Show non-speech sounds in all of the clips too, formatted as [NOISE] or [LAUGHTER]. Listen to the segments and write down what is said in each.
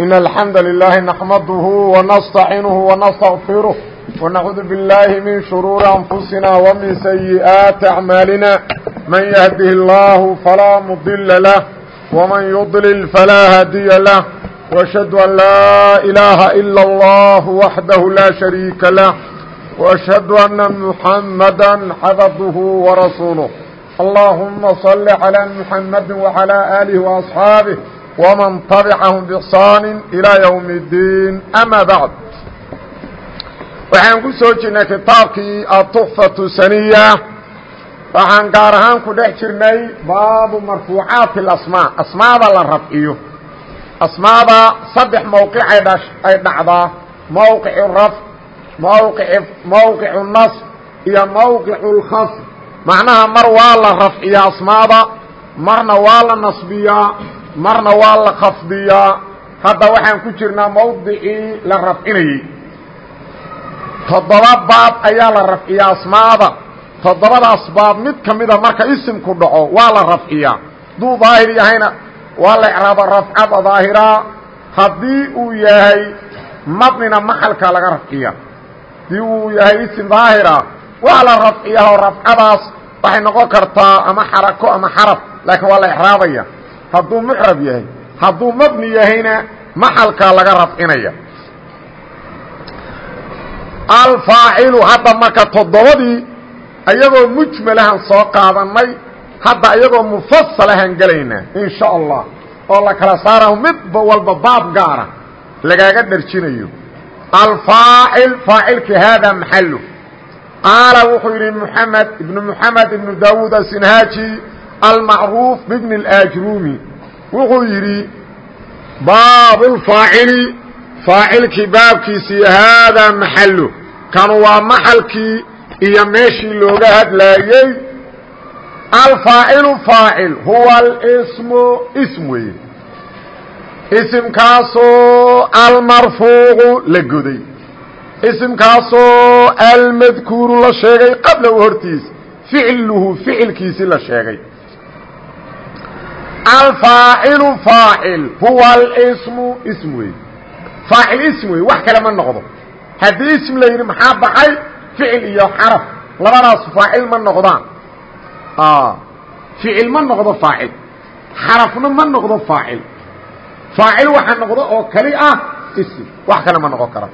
إن الحمد لله نحمده ونستعينه ونستغفره ونعوذ بالله من شرور أنفسنا ومن سيئات أعمالنا من يهده الله فلا مضل له ومن يضلل فلا هدي له وأشهد أن لا إله إلا الله وحده لا شريك له وأشهد أن محمدا حفظه ورسوله اللهم صل على محمد وعلى آله وأصحابه ومن طبعهم بإحsaan إلى يوم الdيin أmا baعd waxaan ku soo jirnay kitaabkii aلتuxfaة saniya waxaan gaar ahaan ku dhex jirnay baabu marfuucaati اasmاa asmaada la rafciyo asmaada saddex mowqicay ay dhacdaa mowqic raf mowqic nas iyo mowqic اlkhafd macnaha mar waa la rafciyaa asmaada marna waa la nasbiyaa marna waa la khafdiyaa. Hadda waxaan ku jirnaa mawdicii la rafcinayey toddoba baab ayaa la rafciyaa asmaada. Toddobadaas baab mid ka mida marka isimku dhaco waa la rafciyaa. Hadduu daahir yahayna waa la ecraaba rafcada daahiraa haddii uu yahay madnina maxalka laga rafciya haddii uu yahay isim daahira waa la rafciyaa oo rafcadaas waxay noqon kartaa ama xarako ama xaraf laakiin waa la ecraabaya hadduu mucrab yahay hadduu mabni yahayna maxalkaa laga rafcinaya. Alfaacilu hadda marka toddobadii ayagoo mujmalahan soo qaadanay hadda ayagoo mufasalahan gelaynaa in sha allah oo la kala saaraho midba walba baab gaara lagaaga dharjinayo. Alfaacil faacilki haadaa maxalu qaala wuxuu yidhi mxamed ibnu mxamed ibnu daawuud asinhaaji almacruuf bibni اlaajruumi wuxuu yidhi baabulfaacili faacilkii baabkiisii haadaa maxalu kanu waa maxalkii iyo meeshii looga hadlaayey alfaacilu faacil huwa alsmu ism weeye isimkaasoo almarfuucu la goday isimkaasoo almadkuuru la sheegay qabla u hortiis ficluhu ficilkiisii la sheegay alfaacilu faacil huwa alsmu ism wey faacil ism wey wax kale ma noqdo haddii ism la yidhi maxaa baxay ficil iyo xaraf labadaas faacil ma noqdaan ficil ma noqdo faacil xarafna ma noqdo faacil faacil waxa noqdo oo kali ah ism wax kale ma noqon kara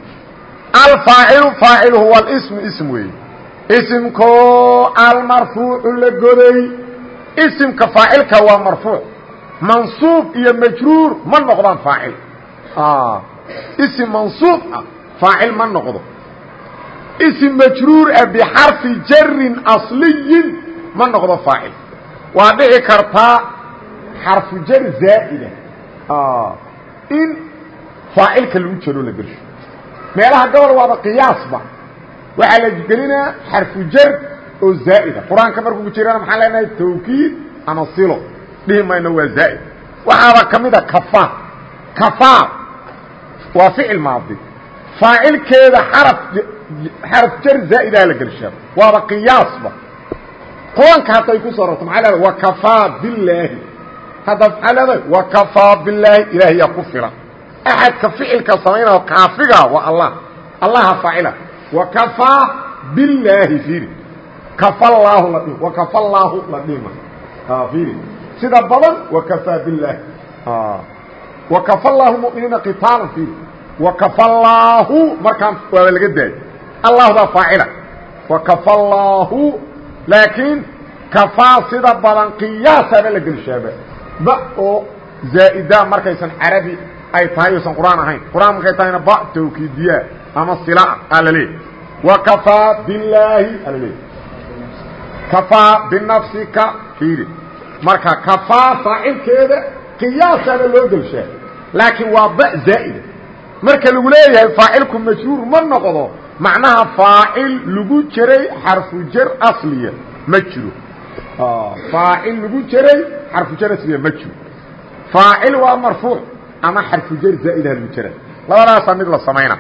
alfaacilu faacil huwa alsmu ism weeye isimkoo almarfuucu la goday isimka faacilka waa marfuuc mansuub iyo majruur ma noqdaan faacil isim mansuub ah faacil ma noqdo isim majruur ah bixarfi jarin asliyin ma noqdo faacil waa dhici kartaa xarfu jar zaa'ida in faacilka lagu jaro la gersho meelaha gobol waaba qiyaasba waxaa la gelinaa xarfu jar oo zaa'ida qur'aanka markuu jirana maxaan leenahay tawkiid ama silo dhihi mayno waa zaa'id. Waxaaba ka mida kafa kafa waa ficil maadi. Faacilkeeda xaraf xaraf jar zaa'idaa la gelshaa waaba qiyaasba. Qur'aanka hadday ku soo rarto maxaa leedahay wakafaa billaahi. Hadda maxaa leedahay wakafaa billaahi ilaahay yaa ku filan. Axadka ficilka samaynao kaafiga waa allah. Allaha faacila wakafaa billaahi fiiri. Kafa laahu la dhihi wakafa laahu la dhihima fiiri sida badan wakafaa billaahi wakafa laahu muminiina qitaalan fiiri wakafa laahu markaan waaba laga daayo allahdaa faacila. Wakafa laahu laakiin kafaa sida badan qiyaasaaba la gelshaaba ba oo zaa'ida markaysan carabi ay tahay oysan qur'aan ahayn. Qur'aan markay tahayna ba tawkiidiyaa ama sila aa la leeyahy wakafaa billaahi aa la leeyahy kafaa binafsika fiiri marka kafaa faacilkeeda qiyaasaaba loo gelshaa laakiin waa ba zaa'ida marka lagu leeyahay faacilku majruur ma noqdo macnaha faacil lagu jiray xarfu jar asliya ma jiro. Faacil lagu jiray xarfu jar asliya ma jiro. Faacil waa marfuuc ama xarfu jar zaa'idaha lagu jira labadaasaa mid la samayna.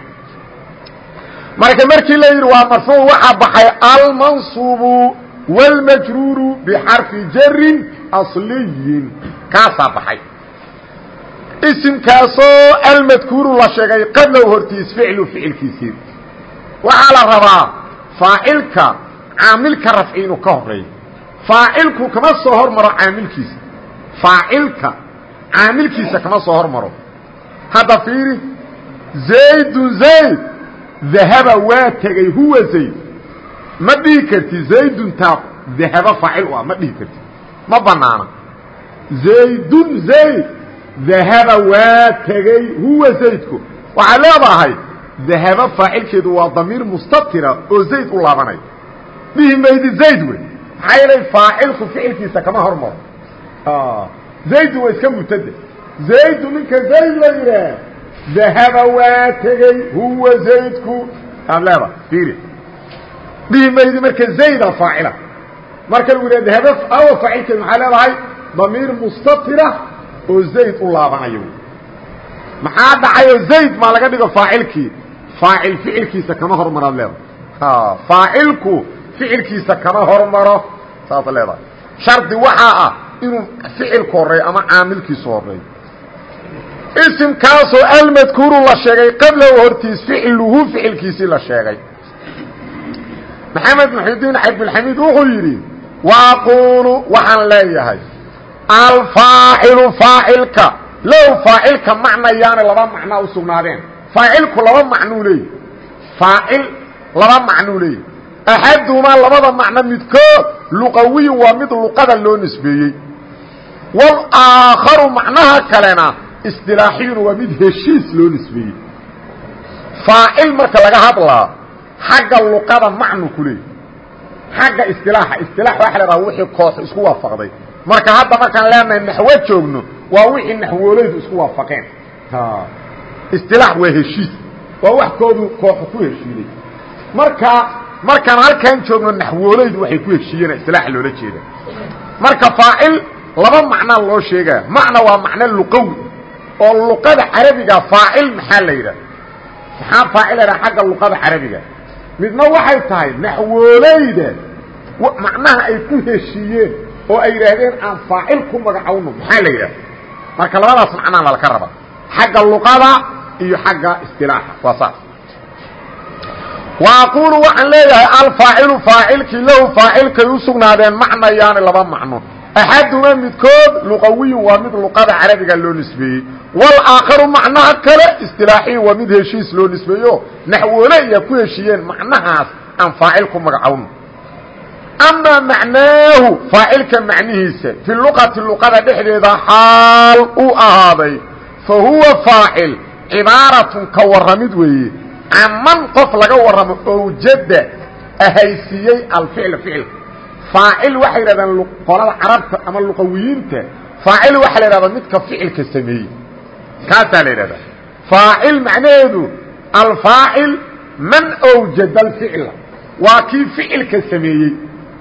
Marka markii la yidhi waa marfuuc waxaa baxay almansuubu wاlmajruuru bxarfi jarin asliyin kaasaa baxay. Isimkaasoo almadkuuru la sheegay qablow hortiis ficlu ficilkiisii. Waxaa la rabaa faacilka caamilka rafci inuu ka horeeyo faacilku kama soo hormaro caamilkiisa. Faacilka caamilkiisa kama soo hormaro. Hadda fiiri zaydun zayd dahaba waa tegey huwa zayd. Ma dhihi karti zaydun taa dahaba faacil u ah ma dhihi karti ma banaana. Zaydun zayd. Dahaba waa tegey huwa zaydku. Waxaad leedahay dahaba faacilkeedu waa damiir mustatira oo zayd u laabanaya dhihi maydi zayd wey. Maxaa yeelay faacilku ficilkiisa kama hormaro. Zaydun waa iska mubtade zaydu ninka zayd la yidhaah dahaba waa tegey huwa zaydku. Aad leedahay fiiri. Dhihi maydi marka zayda faacila marka lagu yidhah dahaba awa faacilkeedu maxaa leedahay? Damiir mustatira oo zayd u laabanayo. Maxaa dhacayo zayd maa laga dhigo faacilkii? Faacil ficilkiisa kama hormaraad leedahay. Faacilku ficilkiisa kama hormaro saas leedahay. Shardi waxaa ah inuu ficilku horeeyo ama caamilkiisu horeeyo isimkaasoo almadkuuru la sheegay qablahu hortiis ficluhu ficilkiisii la sheegay. Maxamed muxidiin cabdilxamiid wuxuu yidhi waaqulu waxaan leeyahay alfaacilu faacilka low faacilka macnayaana laba macnaa u sugnaadeen faacilku laba macnuu leeyahy faacil laba macnuu leeyahy axadumaa labada macno midkood luqawiyun waa mid luqada loo nisbeeyey walaakharu macnaha kalena isdilaaxiyun waa mid heshiis loo nisbeeyey faacil marka laga hadlaa xagga luqada macnu ku leeyahy xagga istilaaxa istilaax waxa la dhaha wixii koox isku waafaqday. Marka hadda markaan leenahay naxwo joogno waa wixii naxwoolaydu isku waafaqeen. Istilaax waa heshiis. Waa wax koodu kooxu ku heshiiday marka markaan halkaan joogno naxwoolaydu waxay ku heshiiyeen istilaax loola jeeda. Marka faacil laba macnaa loo sheegaa. Macna waa macno luqawi oo luqada carabiga faacil maxaa la yidhaha maxaa faacil la yidhaha xagga luqada macnaha ay ku heshiiyeen oo ay yidhaahdeen aan faacil ku magacowno maxaa la yidhaha marka labadaas macnaa lalka raba. Xagga luqada iyo xagga istilaaxa. Waa saas. Wa aquulu waxaan leeyahay alfaacilu faacilkii lahu faacilkay u sugnaadeen macnayaani laba macno. Axaduma midkood luqawiyun waa mid luqada carabiga loo nisbeeyey. Walaakharu macnaha kale istilaaxiyin waa mid heshiis loo nisbeeyo. Naxwoole iya ku heshiiyeen macnahaas amaa macnaahu faacilka macnihiisa fi luqati luqada dhexdeeda xaal u ahaaday fa huwa faacil cibaaratun ka warramid weeye caman qof laga warramo owjada ahaysiiyey alficla ficilka faacil waxay yidhahdaan qolada carabta ama luqawiyiinta faacil waxaa la yidhahdaa midka ficilka sameeyey kaasaa la yidhahdaa faacil macnaheedu alfaacil man awjada alficla waa kii ficilka sameeyey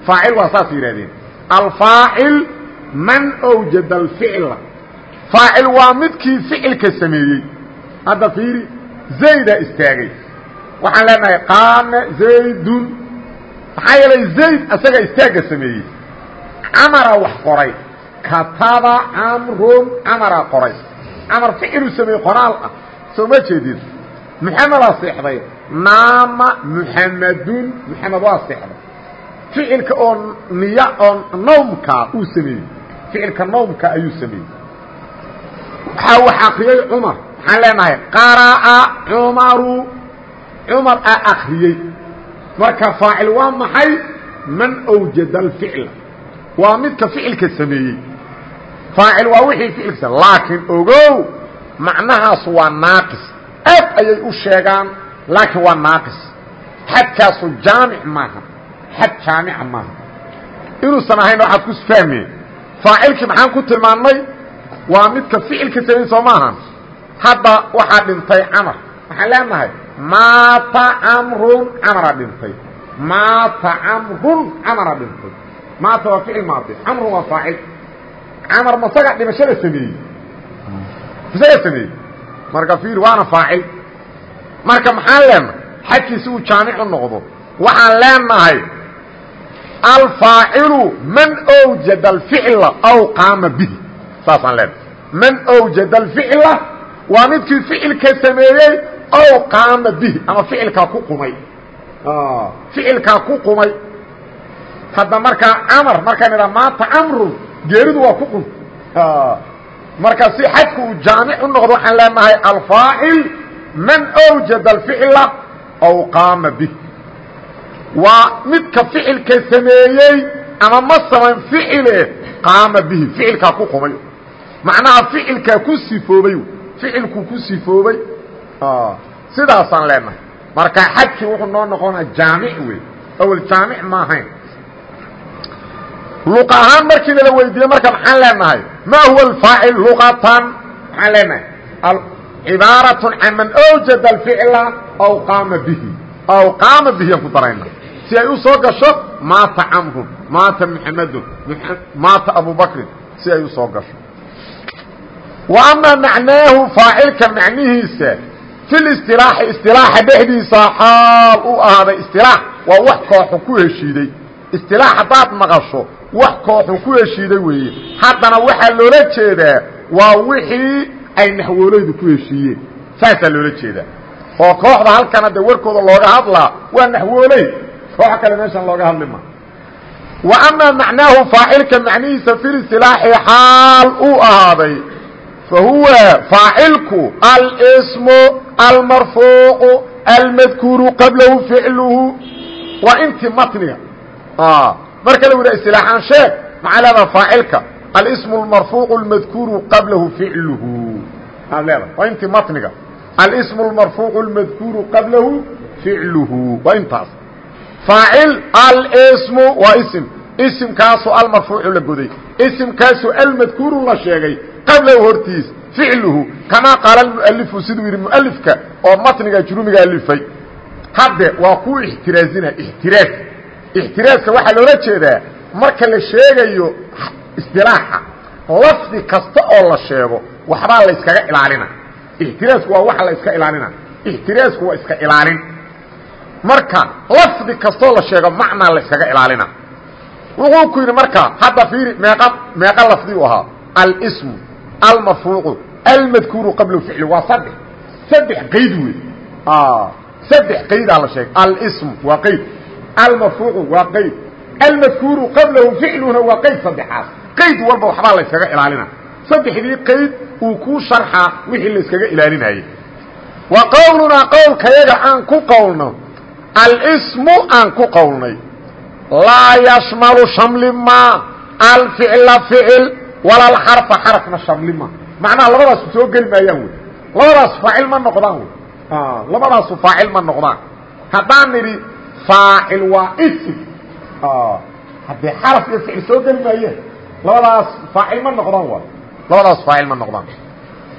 faacil waa saas yidhahdeen alfaacil man awjada alficla. Faacil waa midkii ficilka sameeyey. Hadda fiiri zaydaa istaagay. Waxaan leenahay qaama zaydun. Maxaa yeelay zayd asagaa istaagga sameeyey. Camara wax qoray. Kataba camrun camaraa qoray. Camar ficiluu sameeyey qoraal ah. Soo ma jeedid muxamedaa seexday. Naama muxamadun muxamed waa seexday ficilka oo niya oo nawmka uu sameeyey. Ficilka nawmka ayuu sameeyey. Waxaa wax akriyey cumar. Waxaan leenahay qara'a cumaru. Cumar a akriyey marka faacil waa maxay? Man awjada alficla. Waa midka ficilka sameeyey. Faacil waa wixii ficilka laakiin ogow macnahaas waa naaqis. Aad ayay u sheegaan laakiin waa naaqis. Xadkaasu jaamic maaha xad jaamica maaha inuusan ahayn waxaad ku fahmeen faacilkii maxaan ku tilmaannay? Waa midka ficilka sameeyey soo maahan hadda waxaa dhintay camar. Waxaan leenahay maata camrun camaraa dhintay. Maata camrun camaraa dhintay. Maata waa ficil maadi. Camrun waa faacil. Camar masaga dhimashada sameeyey? Isaga sameeyey? Marka fiir waana faacil. Marka maxaan leenahay xadkiisi uu jaamicu noqdo. Waxaan leenahay alfaacilu man awjada alficla aw qaama bihi saasaan leenahay man awjada alficla waa midkii ficilka sameeyey ow qaama bihi ama ficilkaa ku qumay ficilkaa ku qumay hadda markaa camar markaan idhaa maanta camrun geeridu waa ku qum marka si xadku uu jaamic u noqdo waxaan leenahay alfaacil man awjada alficla ow qaama bih waa midka ficilka sameeyey ama ma samayn ficile qaama bihi. Ficilkaa ku qumay macnaha ficilkaa ku sifoobay ficilkuu ku sifoobay. Sidaasaan leenahay. Marka xadkii wuxuu noo noqonaa jaamic wey. Awel jaamic ma ahayn. Luq ahaan markii lala weydiiye marka maxaan leenahay? Ma huwa alfaacil luqatan? Maxaan leenahay? Cibaaraة can man awjada alficla aw qaama bihi. Aw qaama bihi aan ku darayna si ay u soo gasho maata camrun maata muxamedun maata abubakrin si ay u soo gasho. Wa amaa macnaahu faacilka macnihiisa fi listilaaxi istilaaxa dhexdiisa xaal u ahaaday istilaax waa wax kooxu ku heshiiday istilaax haddaad maqasho wax kooxu ku heshiiday weeye. Haddana waxaa loola jeedaa waa wixii ay naxwoolaydu ku heshiiyeen. Saasaa loola jeedaa. Oo kooxda halkana dee warkooda looga hadlaa waa naxwooley wax kale meeshan looga hadli ma. Wa amaa macnaahu faacilka macnihiisa firisilaaxi xaal uu ahaaday fa huwa faacilku alsmu almarfuucu almadkuuru qablahu ficluhu waa intii matniga. Ah, marka la yidha isilaaxaan sheeg maxaa leedaha faacilka alsmu almarfuucu almadkuuru qablahu ficluhu. Maad leedaha waa intii matniga. Alsmu almarfuucu almadkuuru qablahu ficluhu waa intaas faacil alsmu waa ism isimkaasu almarfuucu la goday isimkaasu almadkuuru la sheegay. Qablahu hortiis ficluhu kamaa qaala mualifu siduu yidhi mualifka oo matniga jurumiga alifay hadde waa kuu ixtiraazina ixtiraaz. Ixtiraaska waxaa loola jeedaa marka la sheegayo istilaaxa lafdi kasta oo la sheego waxbaa la yskaga ilaalina. Ixtiraasku waa waxa la iska ilaalina marka lafdi kastoo la sheego macnaa la yskaga ilaalina. Wuxuu ku yidhi marka hadda fiiri meeqa meeqa lafdi u ahaa. Alsmu almarfuuqu almadkuuru qabla ficli waa saddex. Saddex qayd wey saddex qaydaa la sheegay. Alsmu waa qayd. Almarfuuqu waa qayd. Almadkuuru qablahu ficluhuna waa qayd saddexaas. Qayd walba waxbaa la yskaga ilaalina. Saddexdii qayd uu kuu sharxaa wixii la yskaga ilaalinayay wa qowlunaa qowlkayaga aan ku qowlno alsmu aan ku qowlnay laa yashmalu shamli maa alficla ficil wala alxarfa xarafna shamli maa macnaha labadaasu soo geli maayaan wey. Labadaas faacil ma noqdaan wey. Labadaasu faacil ma noqdaan. Haddaan nidhi faacil waa ism. Haddee xaraf iyo ficil soo geli maayeen labadaas faacil ma noqdaan waay labadaas faacil ma noqdaan.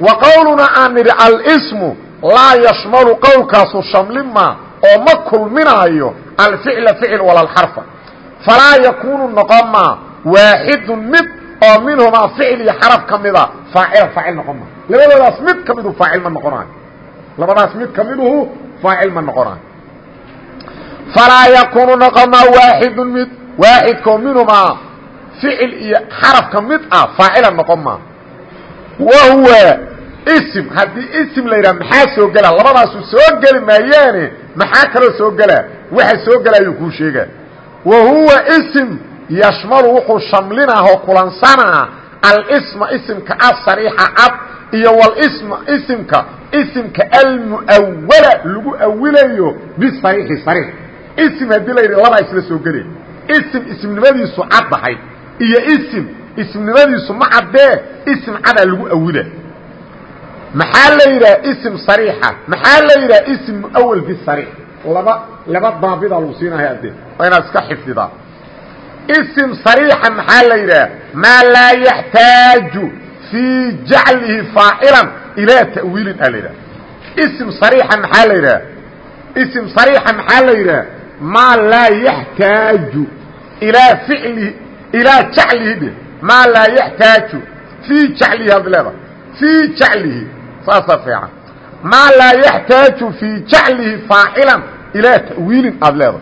Wa qowluna aan nidhi alsmu laa yashmalu qowlkaasu shamlima oo ma kulminaayo alficla ficil wala alxarfa falaa yakuunu noqon maa waaxidun mid oo minhumaa ficil iyo xaraf ka mida faacila faacil noqon maa. Labadoodaas mid ka midu faacil ma noqonaayo. Labadaas mid ka miduhu faacil ma noqonaayo. Falaa yakuunu noqon maa waaxidun mid waaxidkoo minhumaa ficil iyo xaraf ka mid ah faacila noqon maa. Wa huwa ism haddii ism la yidhaha maxaa soo gelaa labadaasu soo geli maayaane maxaa kaloo soo gelaa waxa soo gelaayuu kuu sheegaa. Wa huwa ism yashmalu wuxuu shamlinah oo kulansanaa alsma isimka asariixa cad iyo walisma isimka isimka almu'awala lagu awilayo bisariixi sariix. Ism haddii la yidhi labaa isla soo gelay ism ismnimadiisu caddahay iyo ism ismnimadiisu ma caddee ism cadaa lagu awila maxaa la yidhaha ism sariixa? Maxaa la yidhaha ism muawal bisariix laba laba daabidaa lagu siinaya ade waa inaad iska xifdidaa. Ism sariixa maxaa la yidhaha? Maa laa yaxtaaju fii jaclihi faacilan ilaa ta'wiilin aa la yidhaha. Ism sariixa maxaa la yidhaha? Ism sariixa maxaa la yidhaha? Maa laa yaxtaaju ilaa ficlihi ilaa jaclihi dhe laa yaxtaaju fii jaclihi ad fii jaclihi saasaa fiican. Maa laa yaxtaaju fii jaclihi faacilan. Ilaa ta'wiilin aad leeda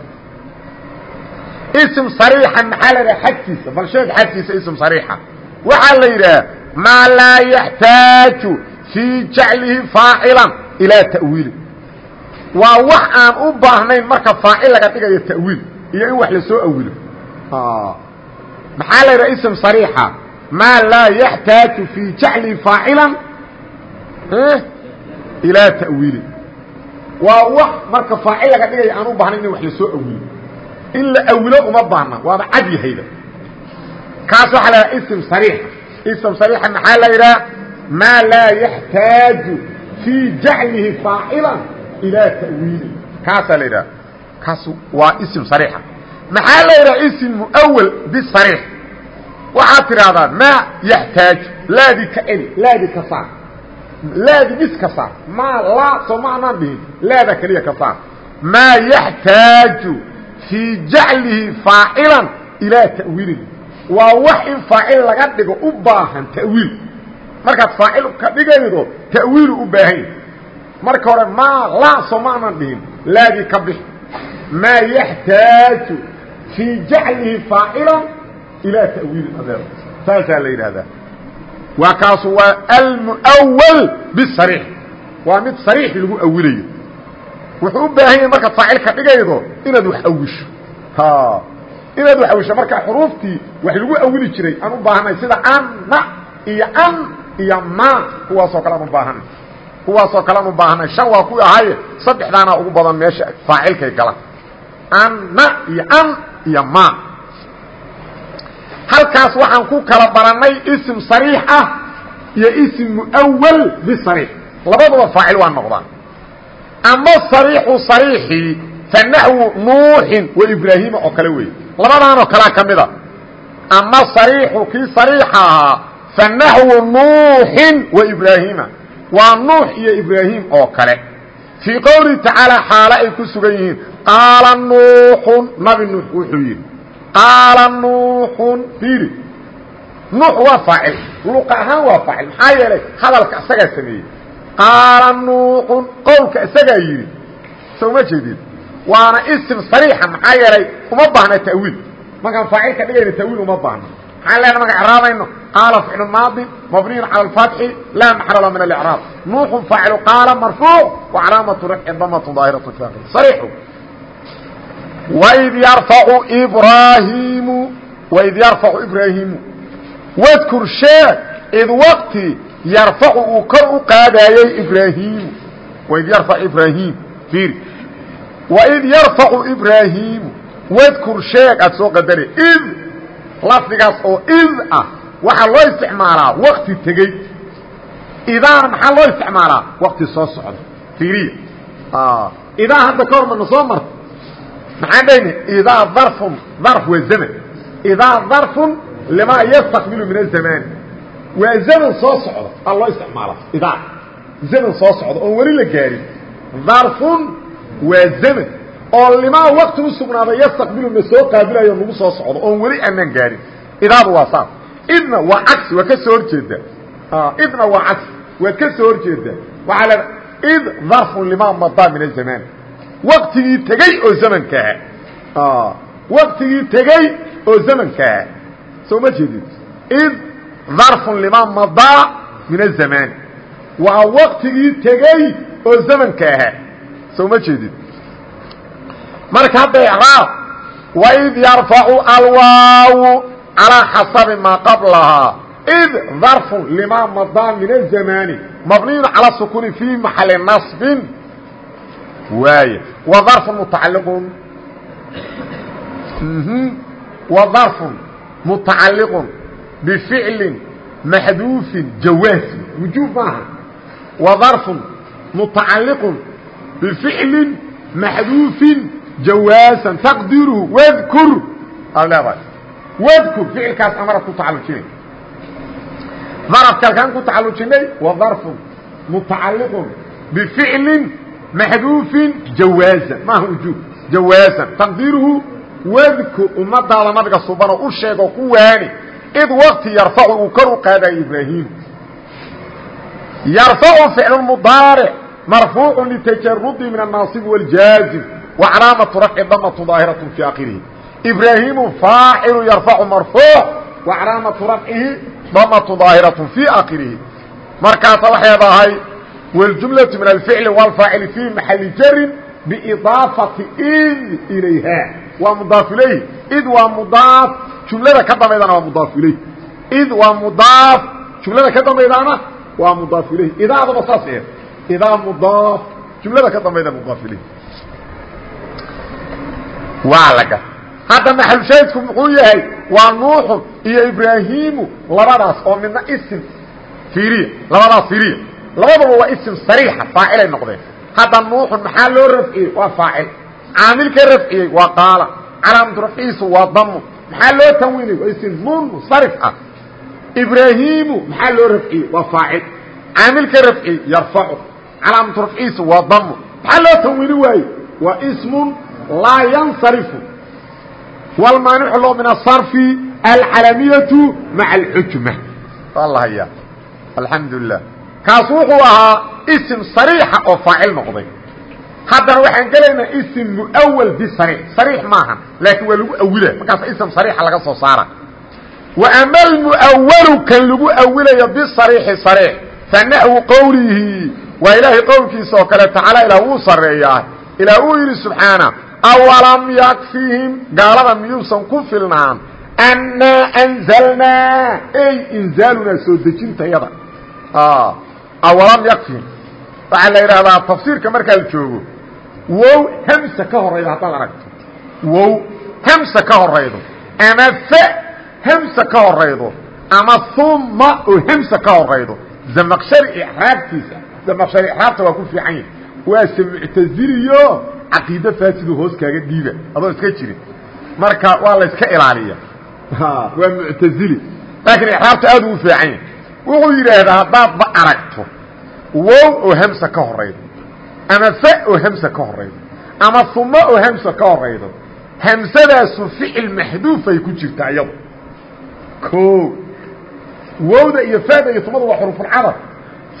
ism sariixa maxaa la yidhaha xadkiisa? Bal sheeg xadkiisa ism sariixa waxaa la yidhaha maa laa yaxtaaju fii jaclihi faacilan. Ilaa ta'wiili waa wax aan u baahnayn marka faacil laga dhigayo ta'wiil iyo in wax la soo awilo. Maxaa la yidhaha ism sariixa maa laa yaxtaaju fii jaclihi faacilan ilaa ta'wiili waa wax marka faacil laga dhigayo aan u baahnayn in wax la soo awilo in la awilo uma baahna waaba cad yahayda kaas waxaa la yidhaha ism sariixa ism sariixa maxaa la yidhaha? Maa laa yaxtaaju fii jaclihi faacilan ilaa ta'wiili. Kaasaa la yidhaha. Kaas waa ism sariixa. Maxaa la yidhaha ism muawal bisariix? Waxaad tidhaahdaa maa yaxtaaju laadi ka celi laadi ka saar laadi bis ka saar maa laa soo ma anaan dhihin. Laada keliya ka saar maa yaxtaaju fii jaclihi faacilan ilaa ta'wiilin waa wax in faacil laga dhigo u baahan ta'wiil. Markaad faacil ka dhigaydo ta'wiilu u baahan yahy marka hore maa laa soo ma anan dhihin. Laadii ka bix maa yaxtaaju fii jaclihi faacilan ilaa ta'wiilin adeer saasaa la yidhaahdaa waa kaasu waa almuawal bisariix waa mid sariix lagu awilayo wuxuu u baahan yahay markaad faacil ka dhigaydo inaad wax awisho inaad wax awisho marka xuruuftii wax lagu awili jiray aan u baahanay sida anna iyo an iyo ma kuwaasoo kale aan u baahanay. Kuwaasoo kale aan u baahanay. Shan waa ku ahaye saddexdaana ugu badan meesha faacilkay galan anna iyo an iyo ma halkaas waxaan ku kala barannay ism sariix ah iyo ism muawal bisariix. Labaduba faacil waa noqdaan. Ama sariixu sariixii fa naxwu nuuxin wa ibraahiima oo kale weeye. Labadaanoo kalea ka mida ama sariixu kii sariixa ahaa fa naxwu nuuxin wa ibraahiima waa nuux iyo ibraahim oo kale. Fii qowlihi tacaala xaalo ay ku sugan yihiin. Qaala nuuxun nabi nuux wuxuu yidhi qaala nuuxun fiiri nuux waa faacil luqa ahaan waa faacil maxaa yeelay hadalka isagaa sameeyey. Qaala nuuxun qowlka isagaa yidhi soo ma jeedid waana ism sariixa maxaa yeelay uma baahna ta'wiil. Markaan faacil ka dhigayna ta'wiil uma baahno maxaan leena marka icraabayno qaala ficlu maadin mabniyun cala alfatxi laa maxala min alicraab. Nuuxun faacilu qaala marfuuc wa calaamatu rafci damatu daahiratu akhiri sariixu waid yarfacu ibraahiimu waid yarfacu ibraahiimu wadkur sheeg id waqti yarfacu uu kor u qaadaayey ibraahiimu waid yarfac ibraahiim fiiri waid yarfacu ibraahiimu wadkur sheeg aad soo qadare id lafdigaas oo id ah waxaa loo isticmaalaa wakti tegey idaana maxaa loo isticmaalaa wakti soo socda fiiriya idaa hadda ka hor mana soo marta maxaan dhahayna idaa darfun darf waa zaman. Idaa darfun limaa yastaqbilu min azamaani waa zaman soo socda aa loo isticmaalaa idaa. Zaman soo socda oon weli la gaarin. Darfun waa zaman. Oo limaa wakti u sugnaaday yastaqbilu na soo qaabilayo nagu soo socdo oon weli aanaan gaarin. Idaadu waa saas. Idna waa cagsi waa ka soo horjeeda idna waa cagsi waad ka soo horjeeda waxaa la id darfun limaa madaa min azamaan waqtigii tegey oo zamankaah waqtigii tegey oo zamankaah soo ma jeedid id darfun lima madaa min azamaan waa waqtigii tegey oo zamanka. Aha soo ma jeedid marka hadda icraab waid yarfacu alwaawu calaa xasabi maa qablahaa id darfun lima madaa min azamaani mabniyun calaa sukuuni fii maxali naصbin waay mutacaliqun wa darfun mutacaliqun bificlin maxduufin jawaasin wujuub maaha. Darfun mutacaliqun bificlin maxduufin jawaasan taqdiruhu wadkur. Aad leedahay. Wadkur ficilkaas amara ku tacallujinay darafka halkaan ku wa darfun mutacalliqun bificlin maxduufin jawaazan maaha ujuub jawaazan taqdiiruhu wadku ummadaada nabiga subano u sheego ku waani id wakti yarfacu uu kor u qaadayo ibraahiim yarfacu ficlmudaaric marfuucu litajarudi min annaasib wاljaazim wa calaamatu rafci damatu daahiratu fii akhirihi ibraahiimu faacilu yarfacu marfuuc wa calaamatu rafcihi damatu daahiratu fii akhirihi markaasa waxay dahay wاljumlaةu min alficli wاlfaacili fii maxali jarin biidaafati id ilayha waa mudaaf ilayh id waa mudaaf jumlada ka dambaydana waa mudaaf ilayh id waa mudaaf jumlada ka dambaydaana waa mudaaf ilayh idaadaba saas ee idaa mudaaf jumlada ka dambayda mudaaf ilayh waa laga hadda maxalushaahidku muxuu yahay waa nuuxun iyo ibraahimu labadaas oo midna isim fiiriya labadaas fiiriya labadaba waa isim sariixa faacilay noqdeen. Hadda nuuxun maxaa loo rafciyey? Waa faacil. Caamilka rafciyey waa qaala. Calaamatu rafciisu waa damu maxaa loo tanwiinay? Waa isim nuun musarif ah. Ibraahimu maxaa loo rafciyey? Waa faacil. Caamilka rafciyey yarfacu. Calaamatu rafciisu waa damu maxaa loo tanwiini waaye waa ismun laa yansarifu. Wlmaanixu lo min asarfi alcalamiyatu maca alxujma hayaa alxamdu lilah kaas wuxuu ahaa isim sariixa oo faacil noqday. Haddana waxaan gelaynaa isim muawal bisariix sariix. Maaha laakiin waa lagu awila markaas ism sariixa laga soo saara. Wa ama almuawalu kan lagu awilayo bisariixi sariix. Fa naxwu qowlihi waa ilaahay qowlkiisa oo kale tacaala ilaah wuu sareeyaa ilaah uu yidhi subxaana awalam yakfihim? Gaalada miyuusan ku filnaan. Annaa anzalnaa. Ey inzaalunaa soo dejintayada awalam yakfihim waxaa la yidhaahdaa tafsiirka markaa la joogo wow hamsa ka horaydo haddaad aragto. Wow hamsa ka horaydo ama fa hamsa ka horaydo ama humma oo hamsa ka horaydo zamaqshari ixraabtiisa zamaqshari ixraabta waa ku fiican yahi waase muctaziliyo caqiide faasidu hoos kaaga dhiiba adoo iska jirin marka waa la iska ilaaliya [LAUGHS] waa muctazili laakiin ixraabta aad ugu fiican yahay wuxuu yidhaahdaa haddaadba aragto. Wow oo hamsa ka horaydo ama fa oo hamsa ka horaydo ama uma oo hamsa ka horaydo hamsadaasu ficil maxduufay ku jirtaa iyado o wowda iyo fada iyo umadu waa xurufulcadab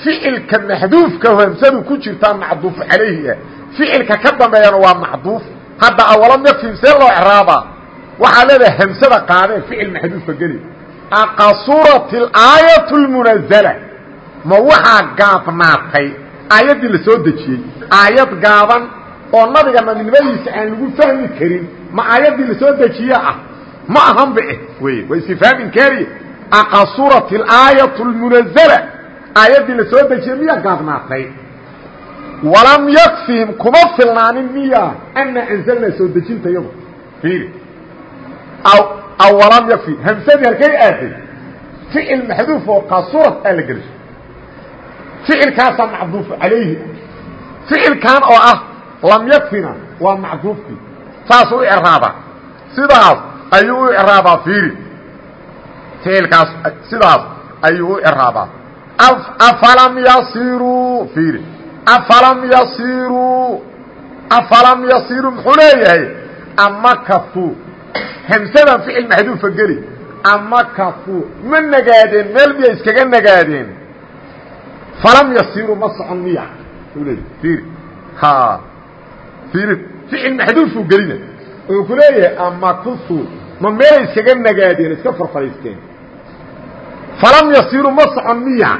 ficilka maxduufka hamsadu ku jirtaa macduufu calayhi ah. Ficilka ka dambeeyana waa macduuf. Hadda awalam yakfim see loo craabaa waxaa leedahay hamsada qaadee ficil maxduufa geli aqasurat alaayat lmunazala ma waxaa gaabnaatay aayaddii la soo dejiyey aayad gaaban oo nabiga nabinimadiisa aan lagu fahmi karin ma aayaddii la soo dejiye ah ma ahanba eh wey waa istifhaam inkaariye aqasurat alaayat lmunazala aayaddii la soo dejiyey miyaa gaabnaatay walam yakfihim kuma filnaanin miyaa ana anzalnaa soo dejinta yadu iiri aw walam yakfi hamsadii halkay aaday ficil maxduuf oo qasurad aa la gelishay ficilkaasaa macduufu calayhi ficilkan oo ah lam yakfina waa macduufkii saasuu u craabaa sidaas ayuu u craabaa fiiri ficilkaas sidaas ayuu u craabaa afalam yasiruu fiiri afalam yasiruu afalam yasiruu muxuu leeyahay ama kafu hamsadan ficil maxduufa geli. Ama kafu ma nagaadeen meel miyay iskaga nagaadeen. Falam yasiruu ma socon miya ha. Fiiri ficil maxduufuu gelina. Wuxuu ku leeyahay ama kufu ma meelay iskaga nagaadeen iska farfadhiisteen falam yasiruu ma socon miya.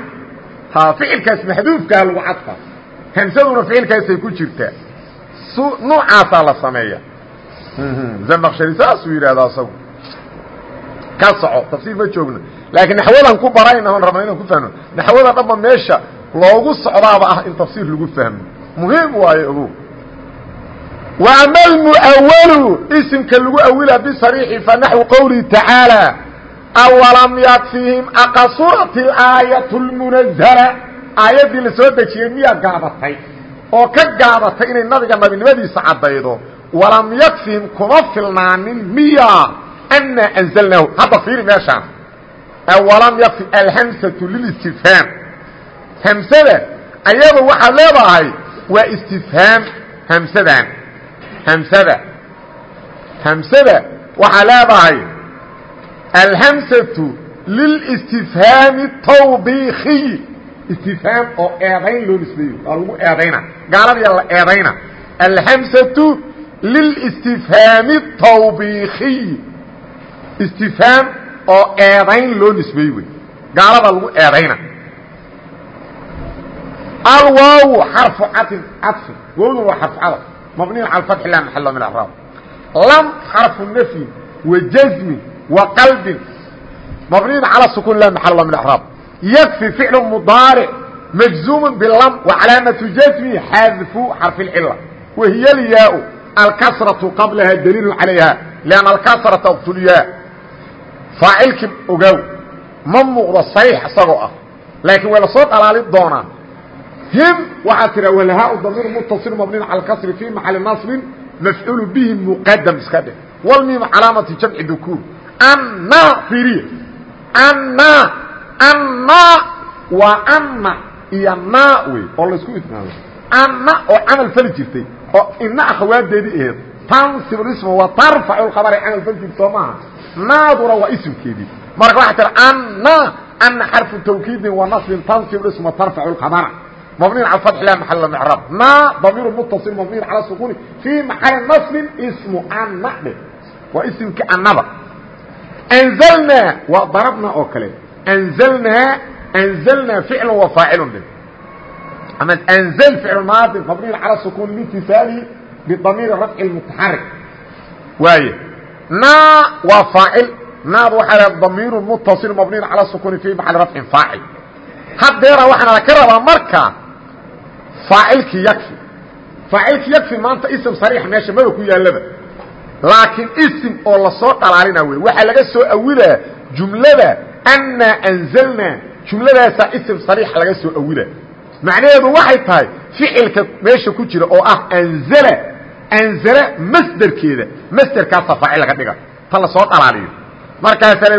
Ha ficilkaas maxduufkaha lagu cadfa hamsaduna ficilkaasay ku jirtaa. Nuucaasaa la sameeya Mhm. zmqshari saasuu yidhahdaa isagu ka soco tafsiir ma joogno. Laakiin naxwadan ku barayna oon rabna inaan ku fahno. Naxwada dhanba meesha loogu socdaaba ah in tafsiir lagu fahmo. Muhiim waayo ogow wa ama almuawalu isimka lagu awila bisariixi fanaxwu qowlihi tacaalaa awalam yakfihim aqasurat ilaayatu lmunazala aayaddii la soo dejiyey miyaa gaabatay? Oo ka gaabatay inay nabiga nabinimadiisa caddaydo walam yakfihim kuma filnaanin miya anaa anzalnaahu hadda fiiri meeshaan walam yakfi alhamsatu lilistifhaam hamsada ayada waxaad leedahay waa istifhaam hamsadan. Hamsada. Hamsada waxaa leedahay alhamsatu lilistifhaami tawbiikiyi istifhaam oo eedayn loo nisbeeyo waa lagu eedayna. Gaaladiya la eedayna. Alhamsatu lilistifhaami tawbiikiyi istifhaam oo eedayn loo nisbeey wey gaalada lagu eedayna alwaaw xarfu cadin cadfi wowdun waa xarfu cadaf mabniyn cala fatxi la maxalo min acraab lam xarfu nafyin wa jazmin wa qalbin mabniyn cala sukun la maxalo min acraab yakfi ficlu mudaaric majzuum bilam wa calaamatu jazmi xadfu xarfi اlcila wahiy alyaa alkasraةu qablaha daliilu calayha lanna alkasrata qtulyaa faacilkii ogaaw ma muuqdo sariix isagoo ah laakiin waa la soo dhalaali doonaa him waxaa tiraa walahaa damiir mutaصil mabniin cala kasri fii maxali naصbin mafcuul bihi muqadam iska dheh wlmiim calaamati jamci dukuur anna fiiriya anna anna waa anna iyo naa wey oo laysku idmaamo anna oo camal fali jirtay oo ina akhawaadeedi aheed tansib isma wa tarfacu khabara camal dartiis soo maaha naaduna waa ismkeedii marka waxa tir anna ana xarfu tawkiidin wa nasbin tansib isma tarfacu khabara. Mabniin cala fatx la maxalla micraab na damiiru mutasil mabniin cala sukuuni fii maxali nasbin ismu anna dhe waa ismka annada anzalnaa waa darabna oo kale. Anzalnaa anzalnaa ficlu wa faacilun dhe وفاعل به أما أنزل فعل ماضي مبني على السكون لاتصاله بضمير الرفع المتحرك وايه نا وفاعل نا وحال ضمير متصل مبني على السكون في محل رفع فاعل hadeera waxaana ka rabaa marka faacilkii yakfi faacilkii yakfi maanta ism sariix meesha maba ku yaalaba laakiin isim oo lasoo dhalaalina wey waxaa laga soo awilaa jumlada annaa anzalnaa jumladaasaa ism sariix laga soo awilaa macnaheedu waxay tahay ficilka meesha ku jira oo ah anzala anzala masderkeeda masderkaasa faacil laga dhiga ta la soo dhalaaliyo. Markaasaa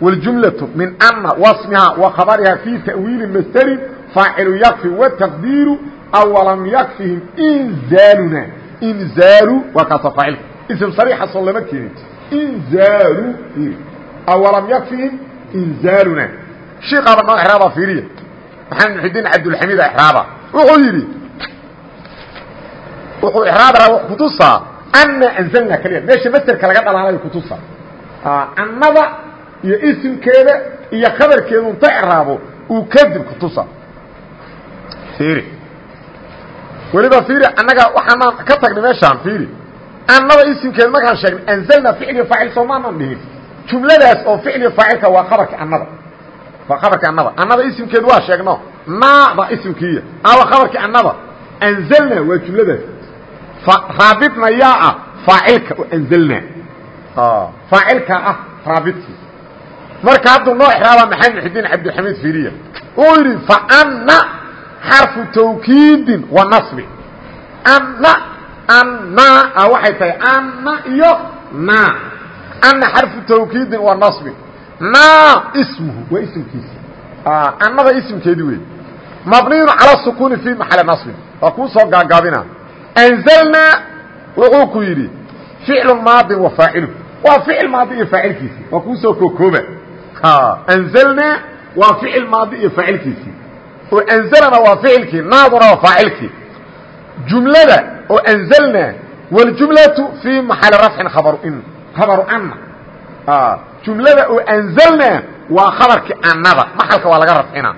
waljumlatu min ana wasmiha wa khabariha fii ta'wiili masderin faacilu yakfi wataqdiiru aw lam yakfihim inzaaluna. Inzaalu waa kaasa aacilka ism sariixasoo lama keenin. Inzaalu awalam yakfihim inzaaluna. Shiiqaada magaxraada fiiriya maxamed mxudiin cabdulxamida raaba wuxuu yidhi wuxuu raaba kutusaa ama anzlna keliya meesha masderka laga dhalaalayo kutusa amada iyo isimkeeda iyo kabarkeedu inta craabo uu kadib kutusa ir weliba ir annaga waxaanaan ka tagnay meeshaan ir annada isimkeed markaan sheegnay anzlna ficli faacil soomaanan dhihin. Jumladaas oo ficli faacilka waa qabarka annada waa kabarka annada annada isimkeedu waa sheegno. Naada isimkiiya awa kabarki annada anzalna waa jumladaas raabitna yaa ah faacilka oo anzalna. Faacilka ah raabidkii marka hadduu noo xraaba maxamed muxidiin cabdilxamiid firiya? Uu yidhi faanna xarfu tawkiidin wa nasbi. Anna anna waxay tahay anna iyo na. Anna xarfu tawkiidin wa nasbi na ismuhu waa ismkiisa annada ismkeedi wey mabniyun cala sukuuni fi maxali nasbin. Waa kuu soo gaagaabina. Anzalnaa wuxuu ku yidhi ficlu maadin wa faacilu waa ficil maadi iyo faacilkiisi waa kuu soo kookooba. Anzalnaa waa ficil maadi iyo faacilkiisii oo anzalana waa ficilkii naaduna waa faacilkii jumlada oo anzalnaa wاljumlaةu fii maxali rafcin khabaru in khabaru ana jumlada oo anzalnaa waa khabarkii anada maxalka waa laga rafcina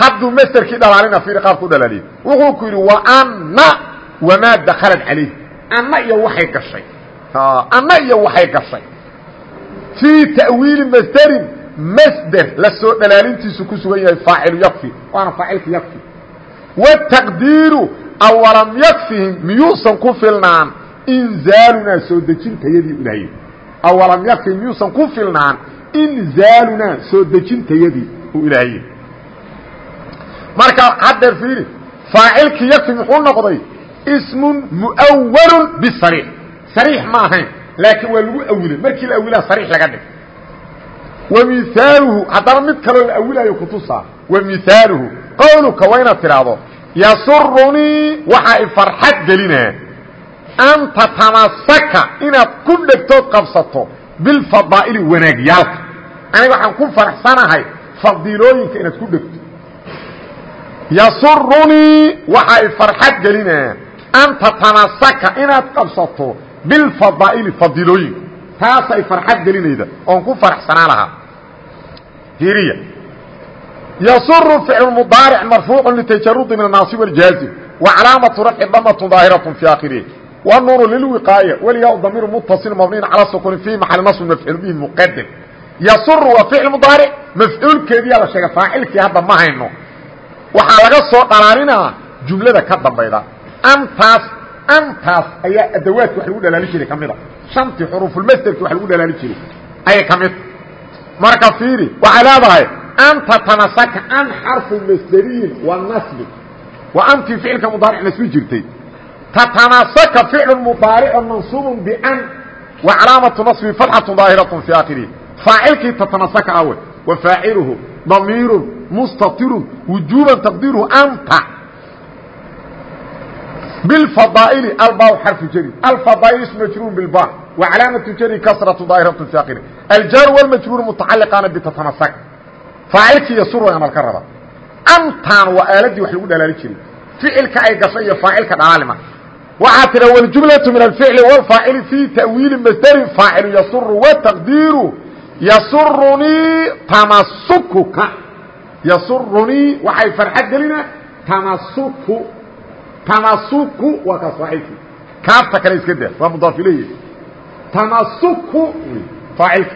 hadduu masterkii dhalaalina fiiri qaabku dhalaaliye wuxuu ku yidhi wa anna wamaa dakhalat calayh anna iyo waxay gashay. Anna iyo waxay gashay. Fii ta'wiili masderin masder la soo dhalaalintiisu ku sugan yahay faacilu yakfi. Waana faacilka yakfi. Wtaqdiiru awalam yakfihim miyuusan ku filnaan inzaalunaa soo dejintayadii ilahay aw lam yakfi miyuusan ku filnaan. Inzaalunaa soo dejintayadii uu ilaahay. Yidhi marka haddeer fiiri faacilkii yakfi muxuu noqday ismun muawalun bisariix. Sariix ma ahayn laakiin waa lagu awilay. Markii la awilaa sariix laga dhig wa miaaluhu haddana mid kaloo la awilaayo kutusaa wa miaaluhu qowluka waa inaad tidhaahdo yasurunii waxaa i farxad gelinaa an tatamasaka inaad ku dhegtood qabsato bilfadaa'ili wanaagyaalka aniga waxaan ku faraxsanahay fadiilooyinka inaad ku dhegto. Yasurunii waxaa i farxad gelinaa an tatamasaka inaad qabsato bilfadaa'ili fadiilooyinka taasaa i farxad gelinayda oon ku faraxsanaa lahaa. Hiriya. Yasuru ficlu mudaaric marfuucu litajarudi min anaasib waljaasim wa calaamatu rafci damatu daahiraة fi akhirihi wnunu lilwiqaaya weligaa damiir mutaصil mabniin calى sukuni fi maali nas mafcuul bihi mqadem yasuru waa ficil mudaaric mafcuulkeediyaa la sheegay faacilkii hadda ma hayno. Waxaa laga soo dhalaalinaa jumlada ka dambayda. Antaas antaas ayaa adawaadka wax lagu dhalaali jiray ka mida shantii xuruufulmasderki wax lagu dhalaali jiray ayay ka mid. Marka fiiri waxay leedahay an tatanasaka an xarfu masderiyin waa nasbi. Waa antii ficilka mudaaric nasbi jirtay tatamasaka ficlu mudaaricu mansuubu ban wa calaamatu naصbi fatxatu daahiraة fi akhirihi faacilkii tatamasaka awe wa faaciluhu damiiru mustatiru wujuban taqdiiruhu anta bilfadaa'ili alba xarfu jari alfadaa'il ism majruur bilba wa calaamatu jari kasratu daahiraة fi akhirihi aljar wاlmajruur mutacaliqaana btatamasaka faacilkii iyo surwan amal ka raba antaan waa aaladii wax lagu dhalaali jiray ficilka ay gashay iyo faacilka dhalaalima waxaa tira wاljumlaةu min alficli wاlfaacili fii ta'wiili masderin faacilu yasuru wataqdiiru yasurunii tamasukuka yasurunii waxay farxad gelina tamasuku tamasuku waa kaas faacilkii kaafta kale iska daa waa mudaaf ilayh tamasuku faacilki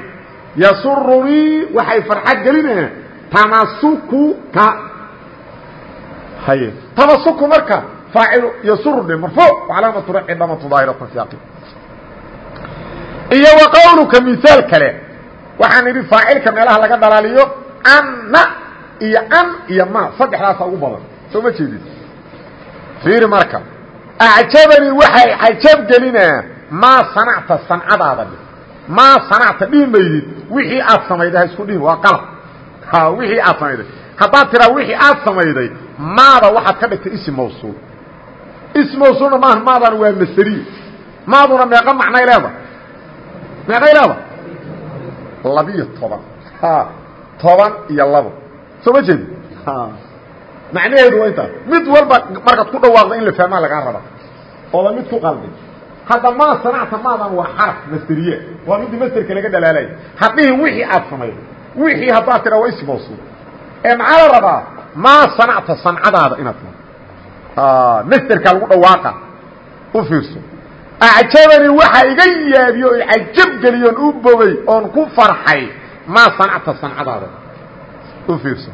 yasurunii waxay farxad gelinaa tamasukuka haye tamasuku marka faacilu yasurde marfuuc calaamatu rafci damatu daahiratan siyaaqi iyo wa qawluka misaal kale waxaan idhi faacilka meelaha laga dhalaaliyo anna iyo an iyo ma saddexdaasa ugu badan soo ma jeedid fiiri marka acjabanii waxay cajab gelinaa maa sanacta sancadaada maa sanacta dhihi maydid wixii aad samayday ha isku dhihin waa qalab wixii aad samayday haddaad tiraa wixii aad samayday maada waxaad ka dhigtay ism mawsuul ism mawsuulna maaha maadana waa maseriye maaduna meeqa macnay leeda meeqay leeda labiyo toban. Toban iyo labo. Soo ma jeedi macnaheedu waa intaas mid walba markaad ku dhawaaqda in la fahmaa lagaa raba. Ooba mid ku qalday hadda maa sanacta maadan waa xaraf masteriye waa midii masterka laga dhalaalaya hadhihin wixii aad samayday wixii haddaad tiraa waa ism mawsuul ee maxaa la rabaa? Maa sanacta sancadaada inaad masterkaa lagu dhawaaqa u fiirso acjabani waxaa iga yaabiye o cajab geliyoon u bogay oon ku farxay maa sanacta sancadaada u fiirso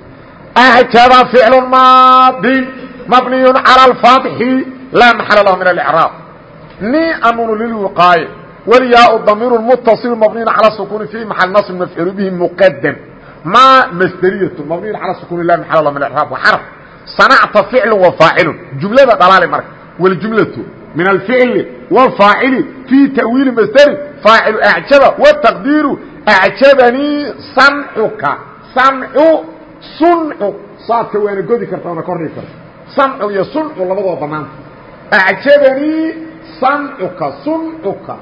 acjaba ficlu maadin mabniyu calى اfatxi laa maxala lahu min اlcraab ni anunu lilwiqaaye wlyaa damiir mutaصil mabniyu calى sukuni fi maxal naصb mafcuul bihi mqadam ma msdriyة mabniy alى sukun lah maal min raab xarf sanacta ficlu wa faacilun. Jumlada dhalaali marka. Waljumlatu min alficli wاfaacili fii tawiili masderi faacilu acjaba wtaqdiiru acjabanii samcuka. Samcu suncu. Saadka waana godi karta waana kordhigi karta. Samcu iyo suncu labadoo bannaanta acjabanii samcuka suncuka.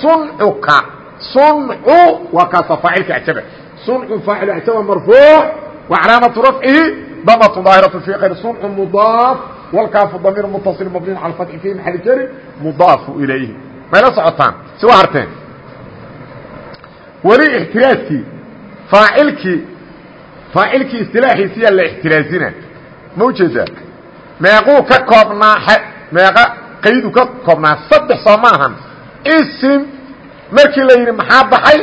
Suncuka. Suncu waa kaasa faacilka ajaba suncu faacilu ajaba marfuuc wa calaamatu rafcihi ضمة ظاهرة في غير صنع مضاف والكاف ضمير متصل مبني على الفتح في محل جر مضاف إليه ما لا سعطان سوا هرتين ولي احترازكي فاعلكي فاعلكي استلاحي سيا الاحترازنا موجودة meequu ka koobnaa meeqa qaydu ka koobnaa saddex soo maahan isim markii la yidhi maxaa baxay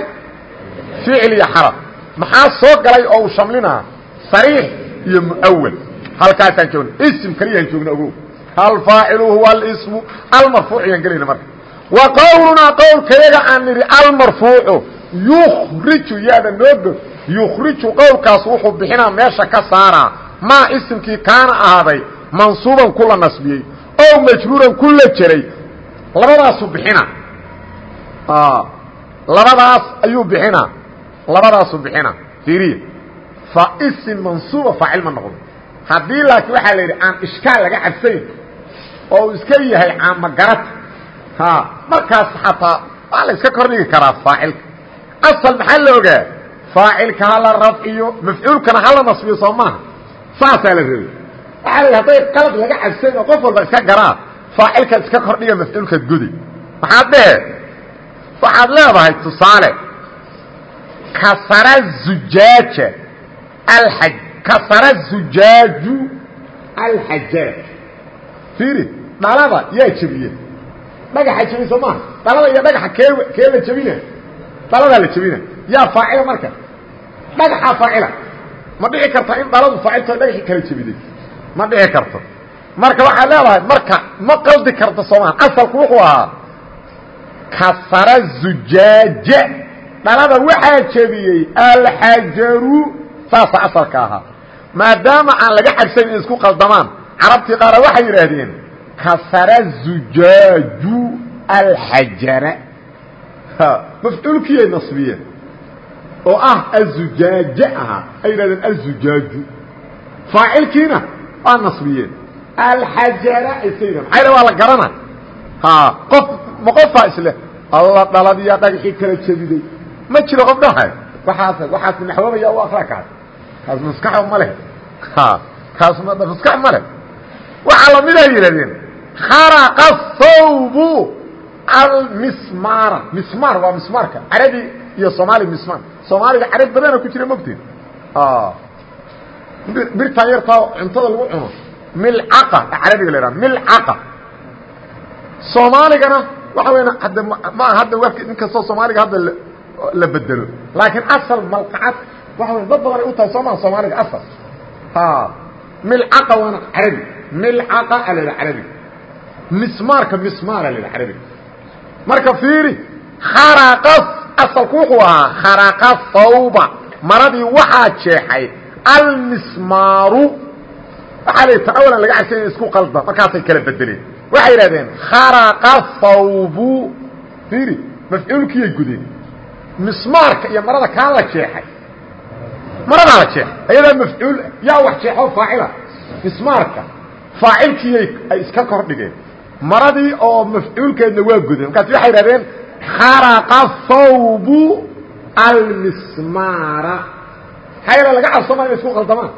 ficil iyo xaraf maxaa soo galay oo uu shamlinaa sariix iyo muawal halkaasaan joogna ism kaliyaan joogna ogow. Alfaacilu huwa alsmu almarfuuciyaan gelayna marka. Wa qowlunaa qowlkayaga aan nidhi almarfuucu yukhriju yaada noogo yukhriju qowlkaas wuxuu bixinaa meesha ka saaraa. Maa isimkii kaana ahaaday mansuuban kula nasbiyey oo majruuran kula jeray labadaasu bixina. Labadaas ayuu bixinaa. Labadaasu bixina. Iriya fasim mansuuba faacil ma noqdo. Haddii laakiin waxaa la yidhi aan ishkaal laga cabsayn oo iska yahay caamagarata ha markaas xataa waa la iska kordhigi karaa faacilka. Asal maxaa la ogaa? Faacilka hala rafciyo mafcuulkana hala nasbiyo soo maaha. La rabay. Waxaa la yidhi hadday laga cabsayn oo qof walba iska garaa faacilkaad iska kordhiga mafcuulkaad gudi. Maxaad dhehe waxaad leedahay tusaale. Kasara zujaaja alxaj kasara zujaaju alxajaaj fiiri dhalada yaa jebiye dhagaxa jebin soo maaha dhalada iyo dhagaxa kee kee la jebina dhaladaa la jebina yaa faacila marka. Dhagaxaa faacila ma dhici karta in dhaladu faacilto dhagaxii kala jebiday ma dhici karto. Marka waxaad leedahay marka ma qaldi karto soomaa asalku wuxuu ahaa kasara zujaaje dhalada waxaa jebiyey alxajaru saasa asalka ahaa. maadaama aan laga cabsayn in isku qaldamaan carabtii qaara waxay yidhaahdeen kasara zujaaju alxajara mafcuulkiyay nasbiyeen oo ah azujaaje ahaa ay yidhahdeen azujaaju faacilkiina waa nasbiyeen. Alxajara aysa maaa waa la garana. Qof ma qofaa isle alla dhaladiyaa dhagaxii kala jebiday ma jiro qof dhahay waaas waxaas naxwamaya u akra kaas. Maskaxo ma leh. Kaas maskax ma leh. Waxaa lamidaa yidhahdeen kharaqa thawbu almismaara mismaar waa mismaarka carabi iyo soomaali mismaar soomaaliga carab badana ku jira mogteen birtaan yartaa cuntada lagu cuno. Milcaqa carabiga la yhaha milcaqa. Soomaaligana waxa weya hadda ma hadda w inkastoo soomaaliga hadda la bedelo. Laakiin asal malqacad waxa wey dad badan ay u tahay soo maa soomaaliga asal. Milcaqa waana carabi. Milcaqa a la yhaha carabiga mismaarka mismaara la yhaha carabiga marka fiiri kharaqa asalku wuxuu ahaa kharaqa thawba maradii waxaa jeexay almismaaru. Waxaa la tawalan laga cabsay in isku qalda markaasay kala bedeleen. Waxay yidhahdeen kharaqa thawbu fiiri mafcuulkiyay gudeen mismaarka iyo marada kaa la jeexay. Maradaa la jeexay. Ayadaa mafcuul yaa wax jeexo faacila. Mismaarka faacilkiiyay ay iska kor dhigeen. Maradii oo mafcuulkeedna waa gudeen. Markaas waxay yidhahdeen kharaqa thawbu almismaara. Hayla laga cabsama inay isku qaldamaan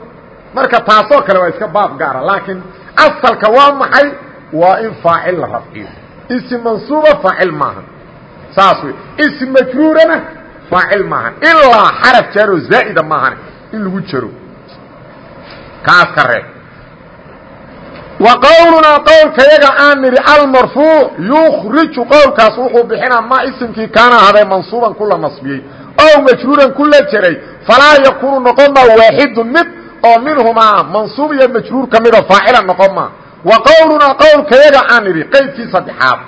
marka taasoo kale waa iska baab gaara laakiin asalka waa maxay? Waa in faacil la rafciyo. Ism mansuuba faacil maaha saas wey ism majruurana faacil maahan. Ilaa xaraf jaaro zaa'ida maahan in lagu jaro. Kaas ka reeb. Wa qowlunaa qowlkayaga aan nidhi almarfuuc yukriju qowlkaas wuxuu bixinaa maa isimkii kaana ahaday mansuuban kula nasbiyey ow majruuran kula jaray falaa yakuunu noqon maa waaxidu mid oo minhumaa mansuub iyo majruur ka mida faacila noqon maa. Wa qowlunaa qowlkayaga aan nidhi qaydkii saddexaad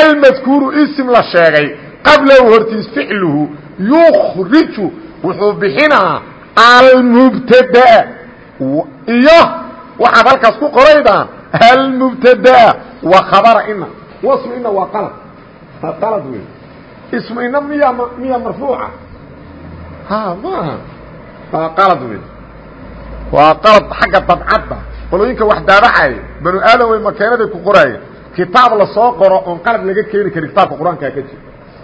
almadkuuru isim la sheegay. Qablahu hortiis ficluhu yukriju wuxuu bixinaa almubtadaa iyo waxaad halkaas ku qoraydaan almubtadaa wa khabara ina wasmu ina waa qalad. Qalad wey ismu ina miya miya marfuuca. Ha maaha waa qalad wey waa qalad xagga dabcadda. Qolooyinka wax daabacaya banu aadam wey makeenaday ku qoraaya kitaab la soo qoro oon qalad laga keeni karin kitaabka qur'aankaa ka jira.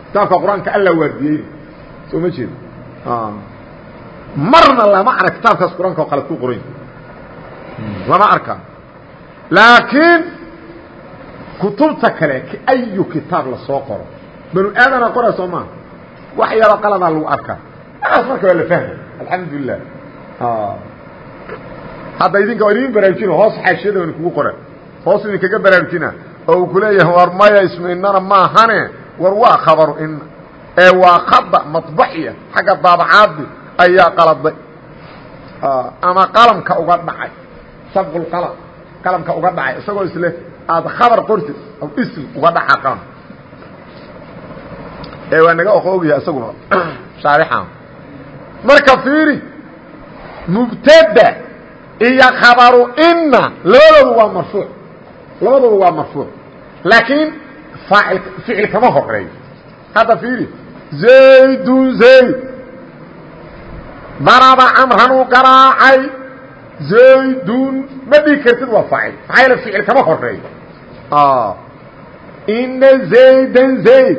Kitaabka qur'aanka alla waardiyeyna soo ma jeedo marna lama arag kitaabkaas qur'aanka oo qalad ku qoran lama arkaa laakiin kutubta kale ayu kitaab la soo qoro. Banu aadana qoraa soo maaha wax yaro qaladaa lagu arkaa. Aas marka waa la fahmay. Alxamdulilah hadda idinka waa idin baraarujina hoos xaashiyada wan kugu qora hoos idinkaga baraarujina oo uu ku leeyahay war maya ismu inana maahane war waa khabaru ina ee waa khada maطbaxiya xagga daabacaadi ayaa qaladay. Ama qalamka uga dhacay. Sabqu qalam qalamka uga dhacay. Isagoo isle aada khabar qortid aw ism uga dhaca qalam. Ee waa naga oqoogaya isaguna [CLEARS THROAT] shaarixan marka fiiri mubtada iyo khabaru ina labadoodu waa marfuuc. Labadoodu waa marfuuc laakiin ficil kama horeeyo hadda fiiri zaydun zayd daraba camran uu garaacay zaydun ma dhigi kartid waa faacil maxaa yaele ficil kama horeeyo ina zaydan zayd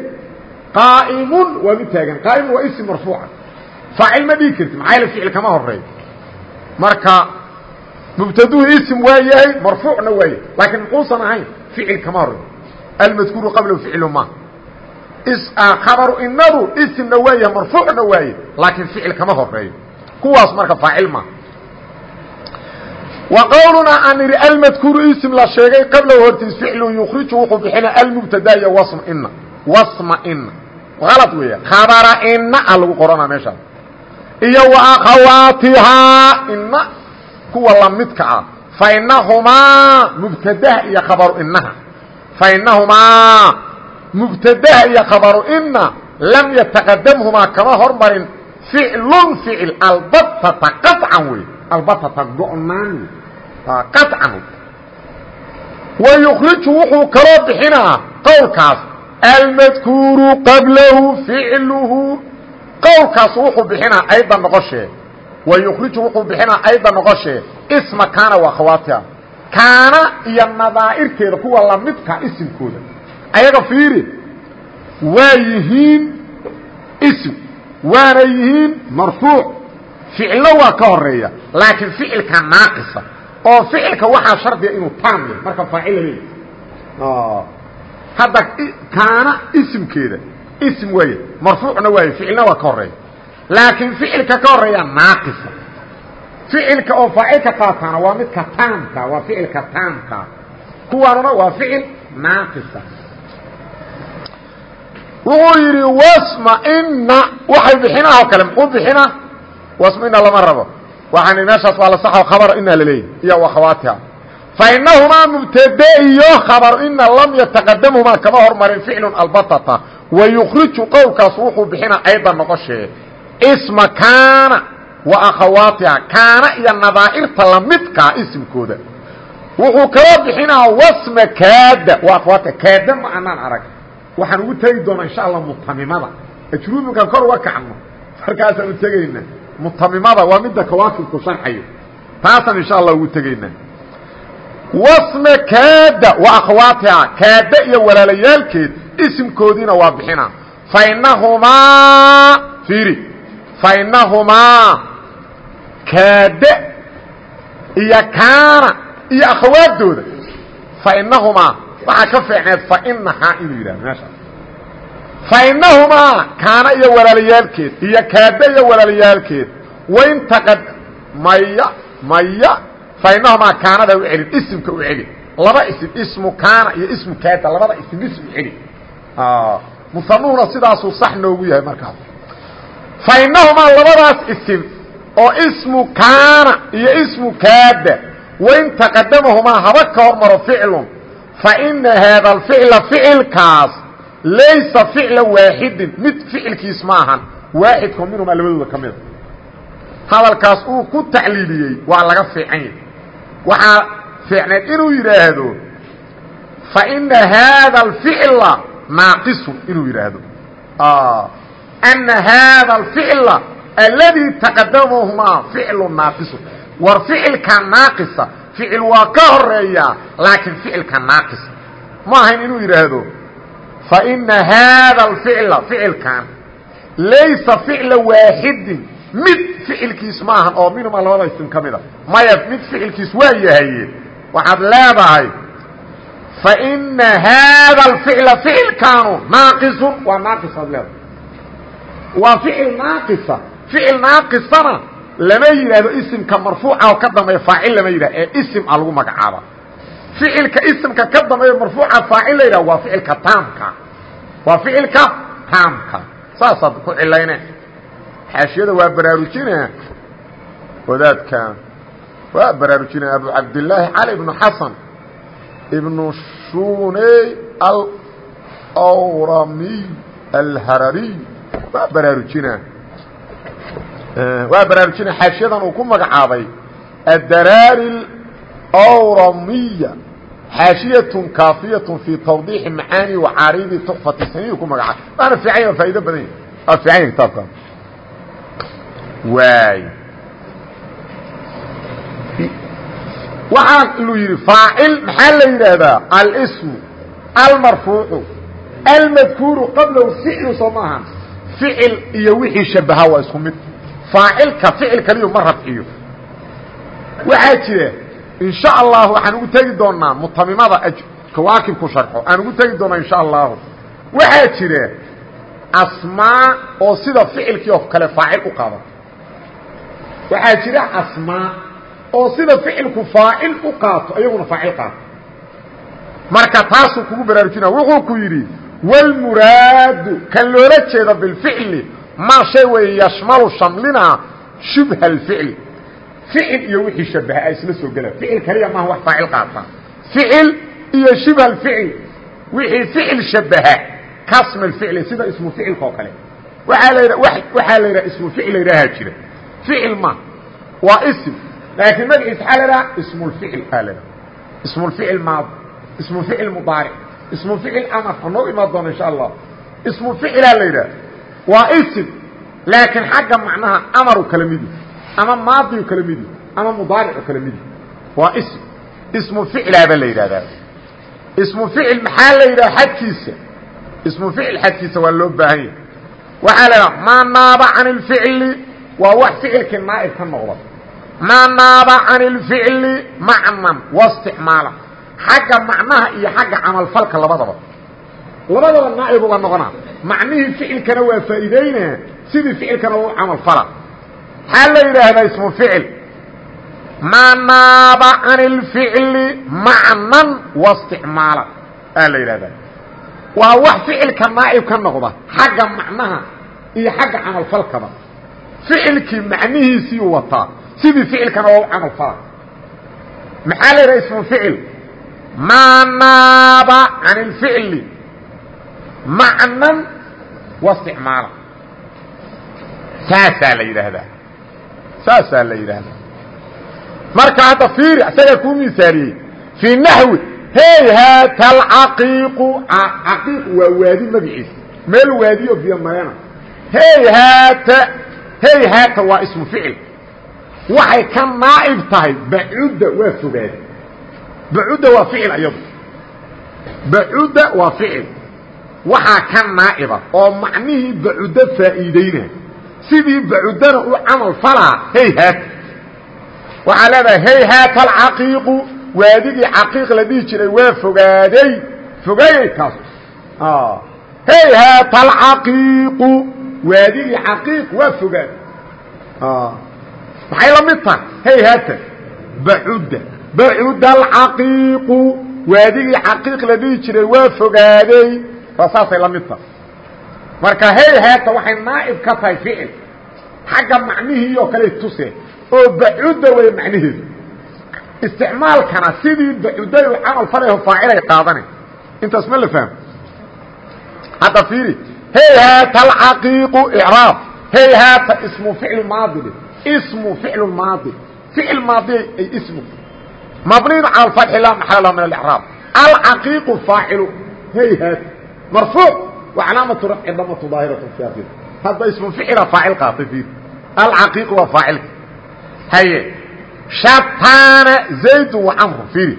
qaa'imun waa mid taagan qaa'imun waa ism marfuuca faacil ma dhigi kartid maxaa yaele ficil kama horeeyo marka mubtaduhu ism waa yahay marfuucna waa yahay laakiin muxuusan ahayn ficil kama horeeyo almadkuuru qablahu ficlu ma khabaru inadu ismna waa yahay marfuucna waa yahay laakiin ficil kama horeeyo kuwaas marka faacil ma wa qowlunaa aan idhi almadkuuru ism la sheegay qablahu hortiis ficlu yukriju wuxuu bixina almubtada iyo wasma ina wasma ina alad weeya khabara ina a lagu qoranaa meeshaas iyo wa akhawaatihaa ina kuwa lamidka ah fainahumaa mubtadaha iyo khabaru inaha fainahumaa mubtadaha iyo khabaru ina lam yataqadamhumaa kama hormarin ficlun ficil albatata qaطcan wey albatata go-naan wey qaطcan wa yukriju wuxuu kaloo bixinaa qowlkaas almadkuuru qablahu ficluhu qowlkaas wuxuu bixinaa ayda noqoshee wa yukriju wuxuu bixinaa ayda noqoshee isma kaana waa khawaatiha kaana iyo nadaa'irteeda kuwa lamidka isimkooda ayaga fiiri waa yihiin ism waana yihiin marfuuc ficillo waa ka horreeya laakiin ficilka naaqisa oo ficilka waxaa shardiga inuu taam yahay marka faacil la leeyahy hadda kaana isimkeeda ism waay marfuucna waay ficilna waa ka horreeya laakiin ficilka ka horreeya naaqisa. Ficilka oo faacilka qaataana waa midka taamka waa ficilka taamka. Kuwaanuna waa ficil naaqisa. Wuxuu yidhi wasmaina waxay bixinaa oo kale muxuu bixinaa? Wasmaina lama rabo. Waxaan meeshaas waa la saxo khabar ina laleeyahy iyo akhawaatiha fainahumaa mubtade iyo khabar ina lam yataqadamhumaa kama hormarin ficlu albatata wa yukriju qowlkaas wuxuu bixinaa aydan noqoshee isma kaana wa akhawaatiha kaana iyo nadaa'irta lamidkaa isimkooda. Wuxuu kaloo bixinaa wasma kaada waa akhawaatiha kaada ma anaan arag. Waxaan ugu tegi doonaa insha allah mutamimada. Ajruumikan kor uga kacno markaasaan u tegaynaa mutamimada waa midda kawaakibku sharxayo. Taasaan insha allah ugu tegaynaa wasma kaada wa akhawaatiha kaada iyo walaalayaalkeed isimkoodiina waa bixina fainahumaa fiiri fainahumaa kaada iyo kaana iyo akhawaadooda fainahumaa waxaa ka fiicneed fainahaa inuu yidhahdo meeshaas fainahumaa kaana iyo walaalayaalkeed iyo kaada iyo walaalayaalkeed wain taqad maya maya fainahumaa kaanada u celin isimka u celi laba isim ismu kaana iyo ismu kaada labada isim ism u celi musanuhuna sidaasuu sax noogu yahay markaas fainahumaa labadaas isim oo ismu kaana iyo ismu kaada wain taqadamahumaa haba ka hormaro ficlun faina haada alficla ficilkaas laysa ficla waaxidin mid ficilkiis ma ahan waaxidkoo minhumaa labadooda ka mida hadalkaas uu ku tacliiliyey waa laga fiican yahy waxaa fiicneed inuu yidhaahdo faina haada alficla naaqisun inuu yidhaahdo ana haada alficla alladii taqadamahumaa ficlu naaqisun war ficilka naaqisa ficil waa ka horeeyaa laakiin ficilka naaqis ma ahayn inuu yidhaahdo faina haada alficla ficilkan laysa ficla waaxidin mid ficilkiis ma ahan oo minhuma labada isim ka mida maya mid ficilkiis waa yahaye waxaad leedahay faina haada alficla ficilkaanu naaqisun waa naaqis aad leedahay waa ficil naaqisa ficil naaqisana lama yidhaahdo isimka marfuuca oo ka dambeeya faacil lama yidhah ee isim a lagu magacaaba. Ficilka isimka ka dambeeya marfuuca faacil la yidhah waa ficilka taamka. Waa ficilka taamka. Saasaad ku cilayne. Xaashiyada waa baraarujina wadaadka waa baraarujina abu cabdillaahi cali ibnu xasan ibnu shuney alawramiy alharariy waa baraarujina. Waa baraarujina xaashiyadan uu ku magacaabay addaraari awramiya xaashiyatun kaafiyatun fii tawdiixi macaani wacaariidi tuxfati saniyu ku magacaabay waana fiican ya faa'ido badan yahy waa fiican yahy kitaabkan. Waay. Waxaa lu yidhi faacil maxaa la yidhaahdaa? Alsmu almarfuucu almadkuuru qablahu ficlu soo maahan ficil iyo wixii shabaha waa isku mid. Faacilka ficil kaliyu ma rafciyo waxaa jira in sha allahu waxaan ugu tegi doonaa mutamimada kawaakibku sharxo aan ugu tegi doonaa insha allahu. Waxaa jira asmaa oo sida ficilkii oo kale faacil u qaada waxaa jira asmaa oo sida ficilku faacil u qaato iyaguna faacil qaato. Marka taasuu kugu baraarujina wuxuu ku yidhi wاlmuraadu kan loola jeedo biاlficli maa shay weeye yashmalu shamlinaa shubha اlficli ficil iyo wixii shabaha a isla soo gela ficil kaliya maaha wax faacil qaata ficil iyo shibha اlficl wixii ficil shabaha kasm اficli sida ismu ficilka oo kale waaa la waxaa la yidhaha ismu ficil la yidhaahaa jira ficil ma waa ism laakiin magaciisa waxaa la idhaha ismulficil aa la dhaha ismulficil maadi ismuficil mudaaric ismuficil amar hanoo imaan doono insha allah. Ismuficilaa la yidhaha. Waa ism laakiin xagga macnaha amaru kala midi ama maadiu kala midi ama mudaaricu kala midi. Waa ism ismu ficlaabaa la yidhahdaa. Ismu ficil maxaa la yidhaha xadkiisa? Ismu ficil xadkiisa waa loo baahan yahay. Waxaa la idhaha maa naaba can اlficli waa wax ficilkii naaib ka noqda. Maa naaba can اlficli macnan wasticmaala xagga macnaha iyo xagga camalfalka labadaba. Labadaba naaib uga noqonaa macnihii ficilkana waa faa'iideynaa sidii ficilkana waa u camalfala. Maxaa la yidhaahdaa ismu ficil? Maa naaba can اlficli macnan wasticmaala aa la yidhahdaa waa wax ficilka naaib ka noqda xagga macnaha iyo xagga camalfalkaba. Ficilkii macnihiisiiu wataa sidii ficilkana waa u camal fala maxaa la yidhaha ismu ficil maa naaba can اlficli macnan wasticmaala saasaa la yidhaahdaa saasaa la yidhaahdaa marka hadda fiiri isagaa kuu misaaliyey fii naxwi heyhaata alcaqiiqu caqiiq waa waadi magaciisa meel waadiyo biyo marena heyhaata heyhaata waa ismu ficil waxay ka naa'ib tahay bacudda waa fogaad bacudda waa ficil ayadu. Bacudda waa ficil. Waxaa ka naa'iba oo macnihii bacuddo faa'iideyna sidii bacuddana u camal falaa heyhaata waxaa leedahay heyhaata alcaqiiqu waadigii caqiiq la dhihi jiray waa fogaaday. Fogaayay kaas heyhaata alcaqiiqu waadigii caqiiq waa fogaad maxay la mid tahay? Heyhaata bacudda bacudda alcaqiiqu waadigii caqiiq la dhihi jiray waa fogaaday waa saasay la mid tahay. Marka heyhaata waxay naa'ib ka tahay ficil xagga macnihii oo kale tuse oo bacudda way macnaheedu isticmaalkana sidii bacudday u camal falaho faacilay qaadanay. Intaas ma la fahmo? Hadda fiiri heyhaata alcaqiiqu icraab heyhaata ismu ficil maadi ismu ficl maadi ficil maadi ay ismu mabniyn cala alfatxi laa maxala lahu min alicraab alcaqiiqu faacilu heyhaat marfuuc wa calaamatu rafci damatu daahiratu akhir hadda ismu ficila faacil qaatay fiir alcaqiiqu waa faacilka haye. Shataana zaydun wa camru fiiri.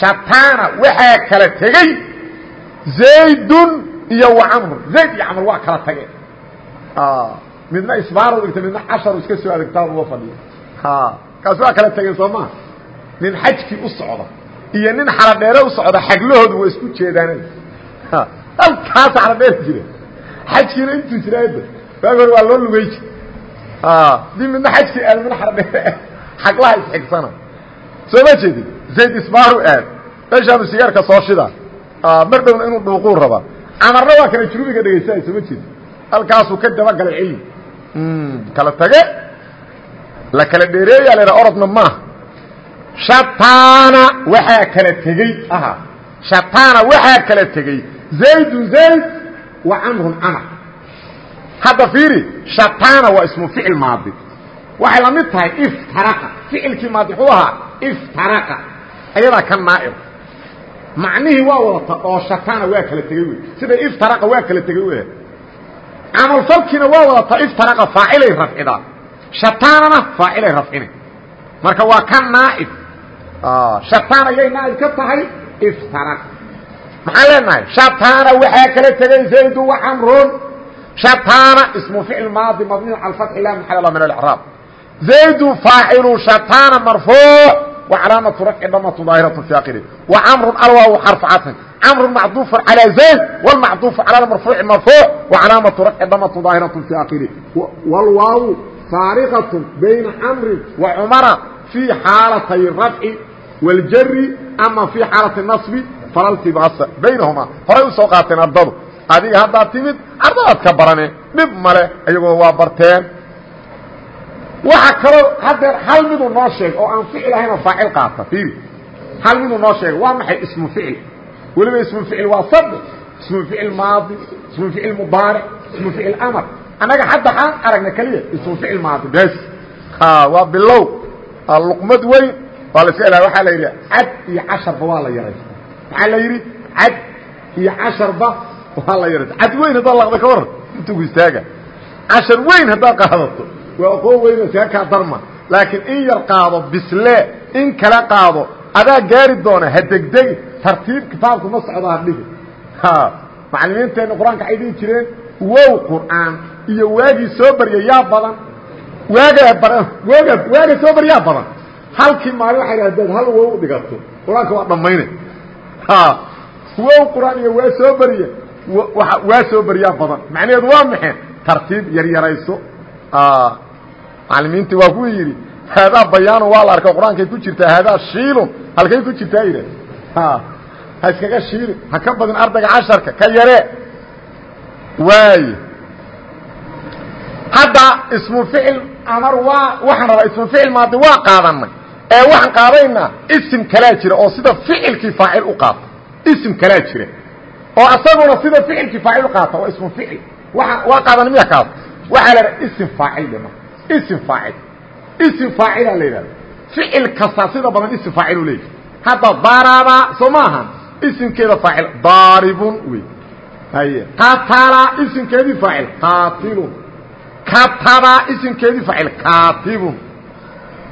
Shataana waxaa kala tegey zaydun iyo wa camru zayd iyo camr waa kala tageen. Midna isbaaru dhigtay midna casharu iska soo adegtaa uga fadhiyo kaas waa kala tegeen soo maa nin xajkii u socda iyo nin xaladheere u socda xaglahoodu waa isku jeedaan halkaas xaladheer jira. Xajkiina intuu jiraada waag hore waa loo lugay jir dii midna xajkii aad midna xaladheere xaglaha isxigsana soo ma jeedin zayd isbaaru aad. Meeshaanu sigaarka soo shida mar dhowna inuu dhuuquu rabaa camarna waa kala jurubiga dhegaysanay soo ma jeedin halkaasuu ka dabagalay cilmi kala tage? La kala dheereeya la ydhaha orodna maaha shataana waxaa kala tegey aha. Shataana waxaa kala tegey zaydun zayd wa camrun camar hadda fiiri shataana waa ismu ficil maadi. Waxay la mid tahay iftaraqa ficilkii maadi wuxuu ahaa iftaraqa ayadaa ka naa'ib macnihii waa wadata oo shataana waa kala tegey wey sida iftaraqa waa kala tegey wey camalfalkiina waa wadata iftaraqa faacilay rafcidaa. Shataanana faacilay rafcina marka waa ka naaib Ah, shataan ayay naa'ib ka tahay iftara. Maxaan leenahay? Shataana waxaa kala tegay zaydu waxamrun shataana ismu ficil maadi mabniun cala fatxi la maxal min alcraab zaydu faacilu shataana marfuuc wa calaamatu rafci dhamatu daahiratu fi aqiri wa camrun alwaaw xarfu catn camrun macduufun calaa zayd walmacduufu cala marfuuci marfuuc wa calaamatu rafci dhamatu daahiratu fi aqiri walwaaw faariqatu bayna camrin wa cumara fii xaalatay rafci waljari ama fii xaalati nasbi falaltibaasa baynahumaa horay u soo qaateen ardadu adiga haddaad timid ardadaad ka barane dhib male iyagoo waa barteen waxa kaloo haddeer hal miduu noo sheeg oo aan ficil ahayn oo faacil qaata fiiri hal miduu noo sheegay waa maxay ismu ficil weliba ismu ficil waa saddex ismu ficil maadi ismu ficil mubaaric ismu ficil amar annaga hadda xaan aragna keliya ismu ficil maadi bes waa bilow luqmad weyn waa la iska ilaha waxaa la yidhi cad iyo casharba waa la yaraysta maxaa la yidhi? Cad iyo casharba waa la yaraysta cad weyn haddaad laqda ka waran intugu istaaga. Cashar weyn haddaad qaadato. Waa aqoon weyno iskaga kaa darma. Laakiin in yar qaado bisle in kala qaado adaa gaari doona ha degdegi tartiib kitaabku ma socdo hadhihi macalimiinteenna qur'aanka waxay dhihi jireen wow qur'aan iyo waagii soo barya yaa badan. Waagaa ba waaga waaga soo baryaa badan halkii maalin waxay dhaha hadaad hal wow dhigato. Qur'aanka waa dhammaynay wow qur'aan iyo waa soo beriya waa soo beriyaa badan. Macnaheedu waa maxay? Tartiib yaryarayso macalimiintii waa kuwii yidhi haadaa bayaanu waa la arka qur'aankay ku jirtaa haadaa shiilun. Halkay ku jirtaa yidhah ha iskaga shiilin ha ka badin ardayga casharka ka yaree. Waay hadda ismu ficil amar waa waxaan rabaa ismu ficil maadi waa qaadanay ee waxaan qaadaynaa isim kalaa jira oo sida ficilkii faacil u qaata isim kalaa jira. Oo asaguna sida ficilkii faacil u qaata waa ismu ficil. Waa waa qaadanay miya kaas waxaa la idhaha isim faacil dhima isim faacil. Isim faacilaa la yidhahda ficil kasta sida badan isim faacil u leeyahy hadda daraba soo maaha isimkeeda faacil daaribun wey. Haye. Qatala isimkeedii faacil qaatilun kataba isimkeedii faacil kaatibun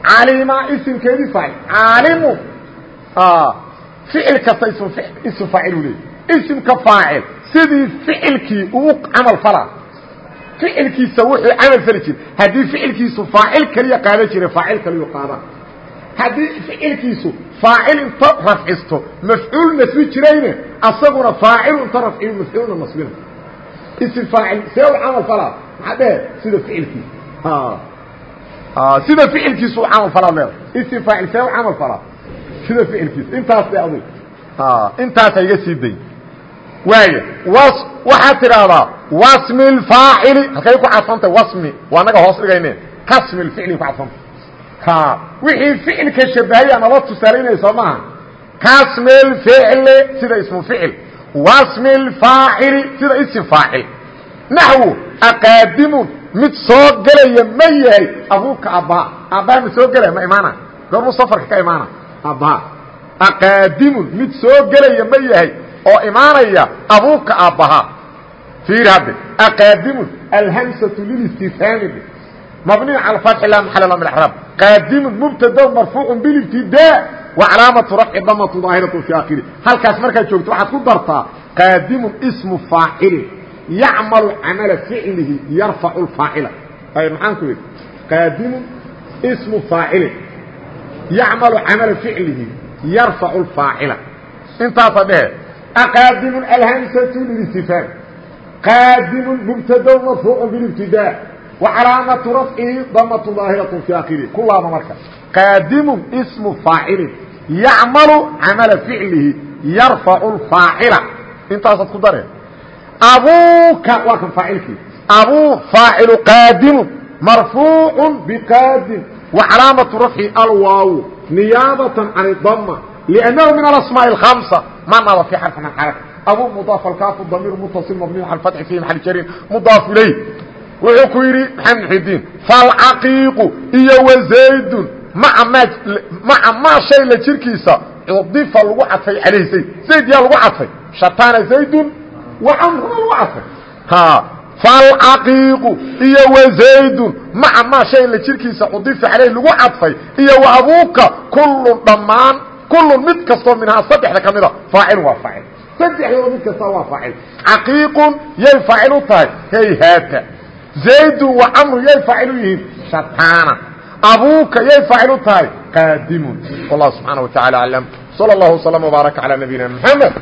calima isimkeedii faacil caalimun ficil kasta ism ism faacil u leeyahy isimka faacil sidii ficilkii uu camal falaa ficilkiisa wuxuu camal fali jiray. Haddii ficilkiisu faacil keliya qaadan jiray faacil kaliyu qaada haddii ficilkiisu faacil inta rafcisto mafcuul nasbi jirayne asaguna faacilu inta rafciyo mafcuulna nasbina. Ism faacil see u camal falaa maxaa dhehe sida ficilkiisa Ah, sida ficilkiisu u camal falaa meel. Isim faacil see u camal falaa sida ficilkiisa intaasay adig ah, intaasa iga sii day. Waaya was waxaad tidhaahdaa wasmi lfaacili halkay ku cadfantahy wasmi. Waa anaga hoos dhigayne. Kasmi lficli ku cadfanta ha wixii ficilka shabahayaa nala tusaalaynaysa maaha. Kasmi lficli sida ismu ficil. Wasmi lfaacili sida isim faacil. Naxwu aqaadimun mid soo gelaya ma yahay abuuka abbaa aabbaha ma soo gelaya ma imaana? Goormuu safarka ka imaana? Abbaa aqaadimun mid soo gelaya ma yahay oo imaanaya abuuka aabbaha fiir hadde. Aqaadimun alhamsatu lilistifhaami mabniy cala fatxi laa maxala la min axraab qaadimun mubtada marfuucu bilibtidaa wa calaamatu rafci damatu daahiratu fi akhiri halkaas markaad joogto waxaad ku dartaa qaadimun ismu faacilin yacmalu camala ficlihi yarfacu lfaacila ay maxaan ku yidhi? Qaadimun ismu faacilin yacmalu camala ficlihi yarfacu lfaacila intaasa dhehe aqaadimu alhamsatu lilistifhaam qaadimu mubtada marfuucu bilibtidaa wa calaamatu rafcihi damatu daahiratu fi akhirihi ku laaba marka. Qaadimun ismu faacilin. Yacmalu camala ficlihi yarfacu lfaacila intaasaad ku dareen abuuka waa kan aacilkii abuu aacilu qaadimu marfuucu biqaadim wacalaamatu rafci alwaawu niyaabatan can idama lnnahu min alasmaa اhamsa ma naba fi xarfi min xaraka abuu mudaaf alkaafu damiir mutaصil mabniy al fatxi fi maxal jarin mudaaf ilayh wuxuu ku yidhi maxamed muxidiin falcaqiiqu iyo wazaydun maa ma maca maa shayla jirkiisa cudifa lagu cadfay calayhi zayd zayd yaa lagu cadfay shatana zaydun wa camruna lagu cadfay falcaqiiqu iyo wazaydun maca maa shay la jirkiisa cudifa calayhi lagu cadfay iyo wa abuuka kullun dhammaan kulun mid kastoo minhaa saddexda ka mida faacil waa faacil saddexdooda mid kasta waa faacil caqiiqun yay faacil u tahay hayhaata zaydun wa camru yay faacil u yihiin shataana abuuka yay faacil u tahay qaadimun wallahu subxaana wa tacala aclam salى اllahu وslm وbaaraka calى nabiyina mxamed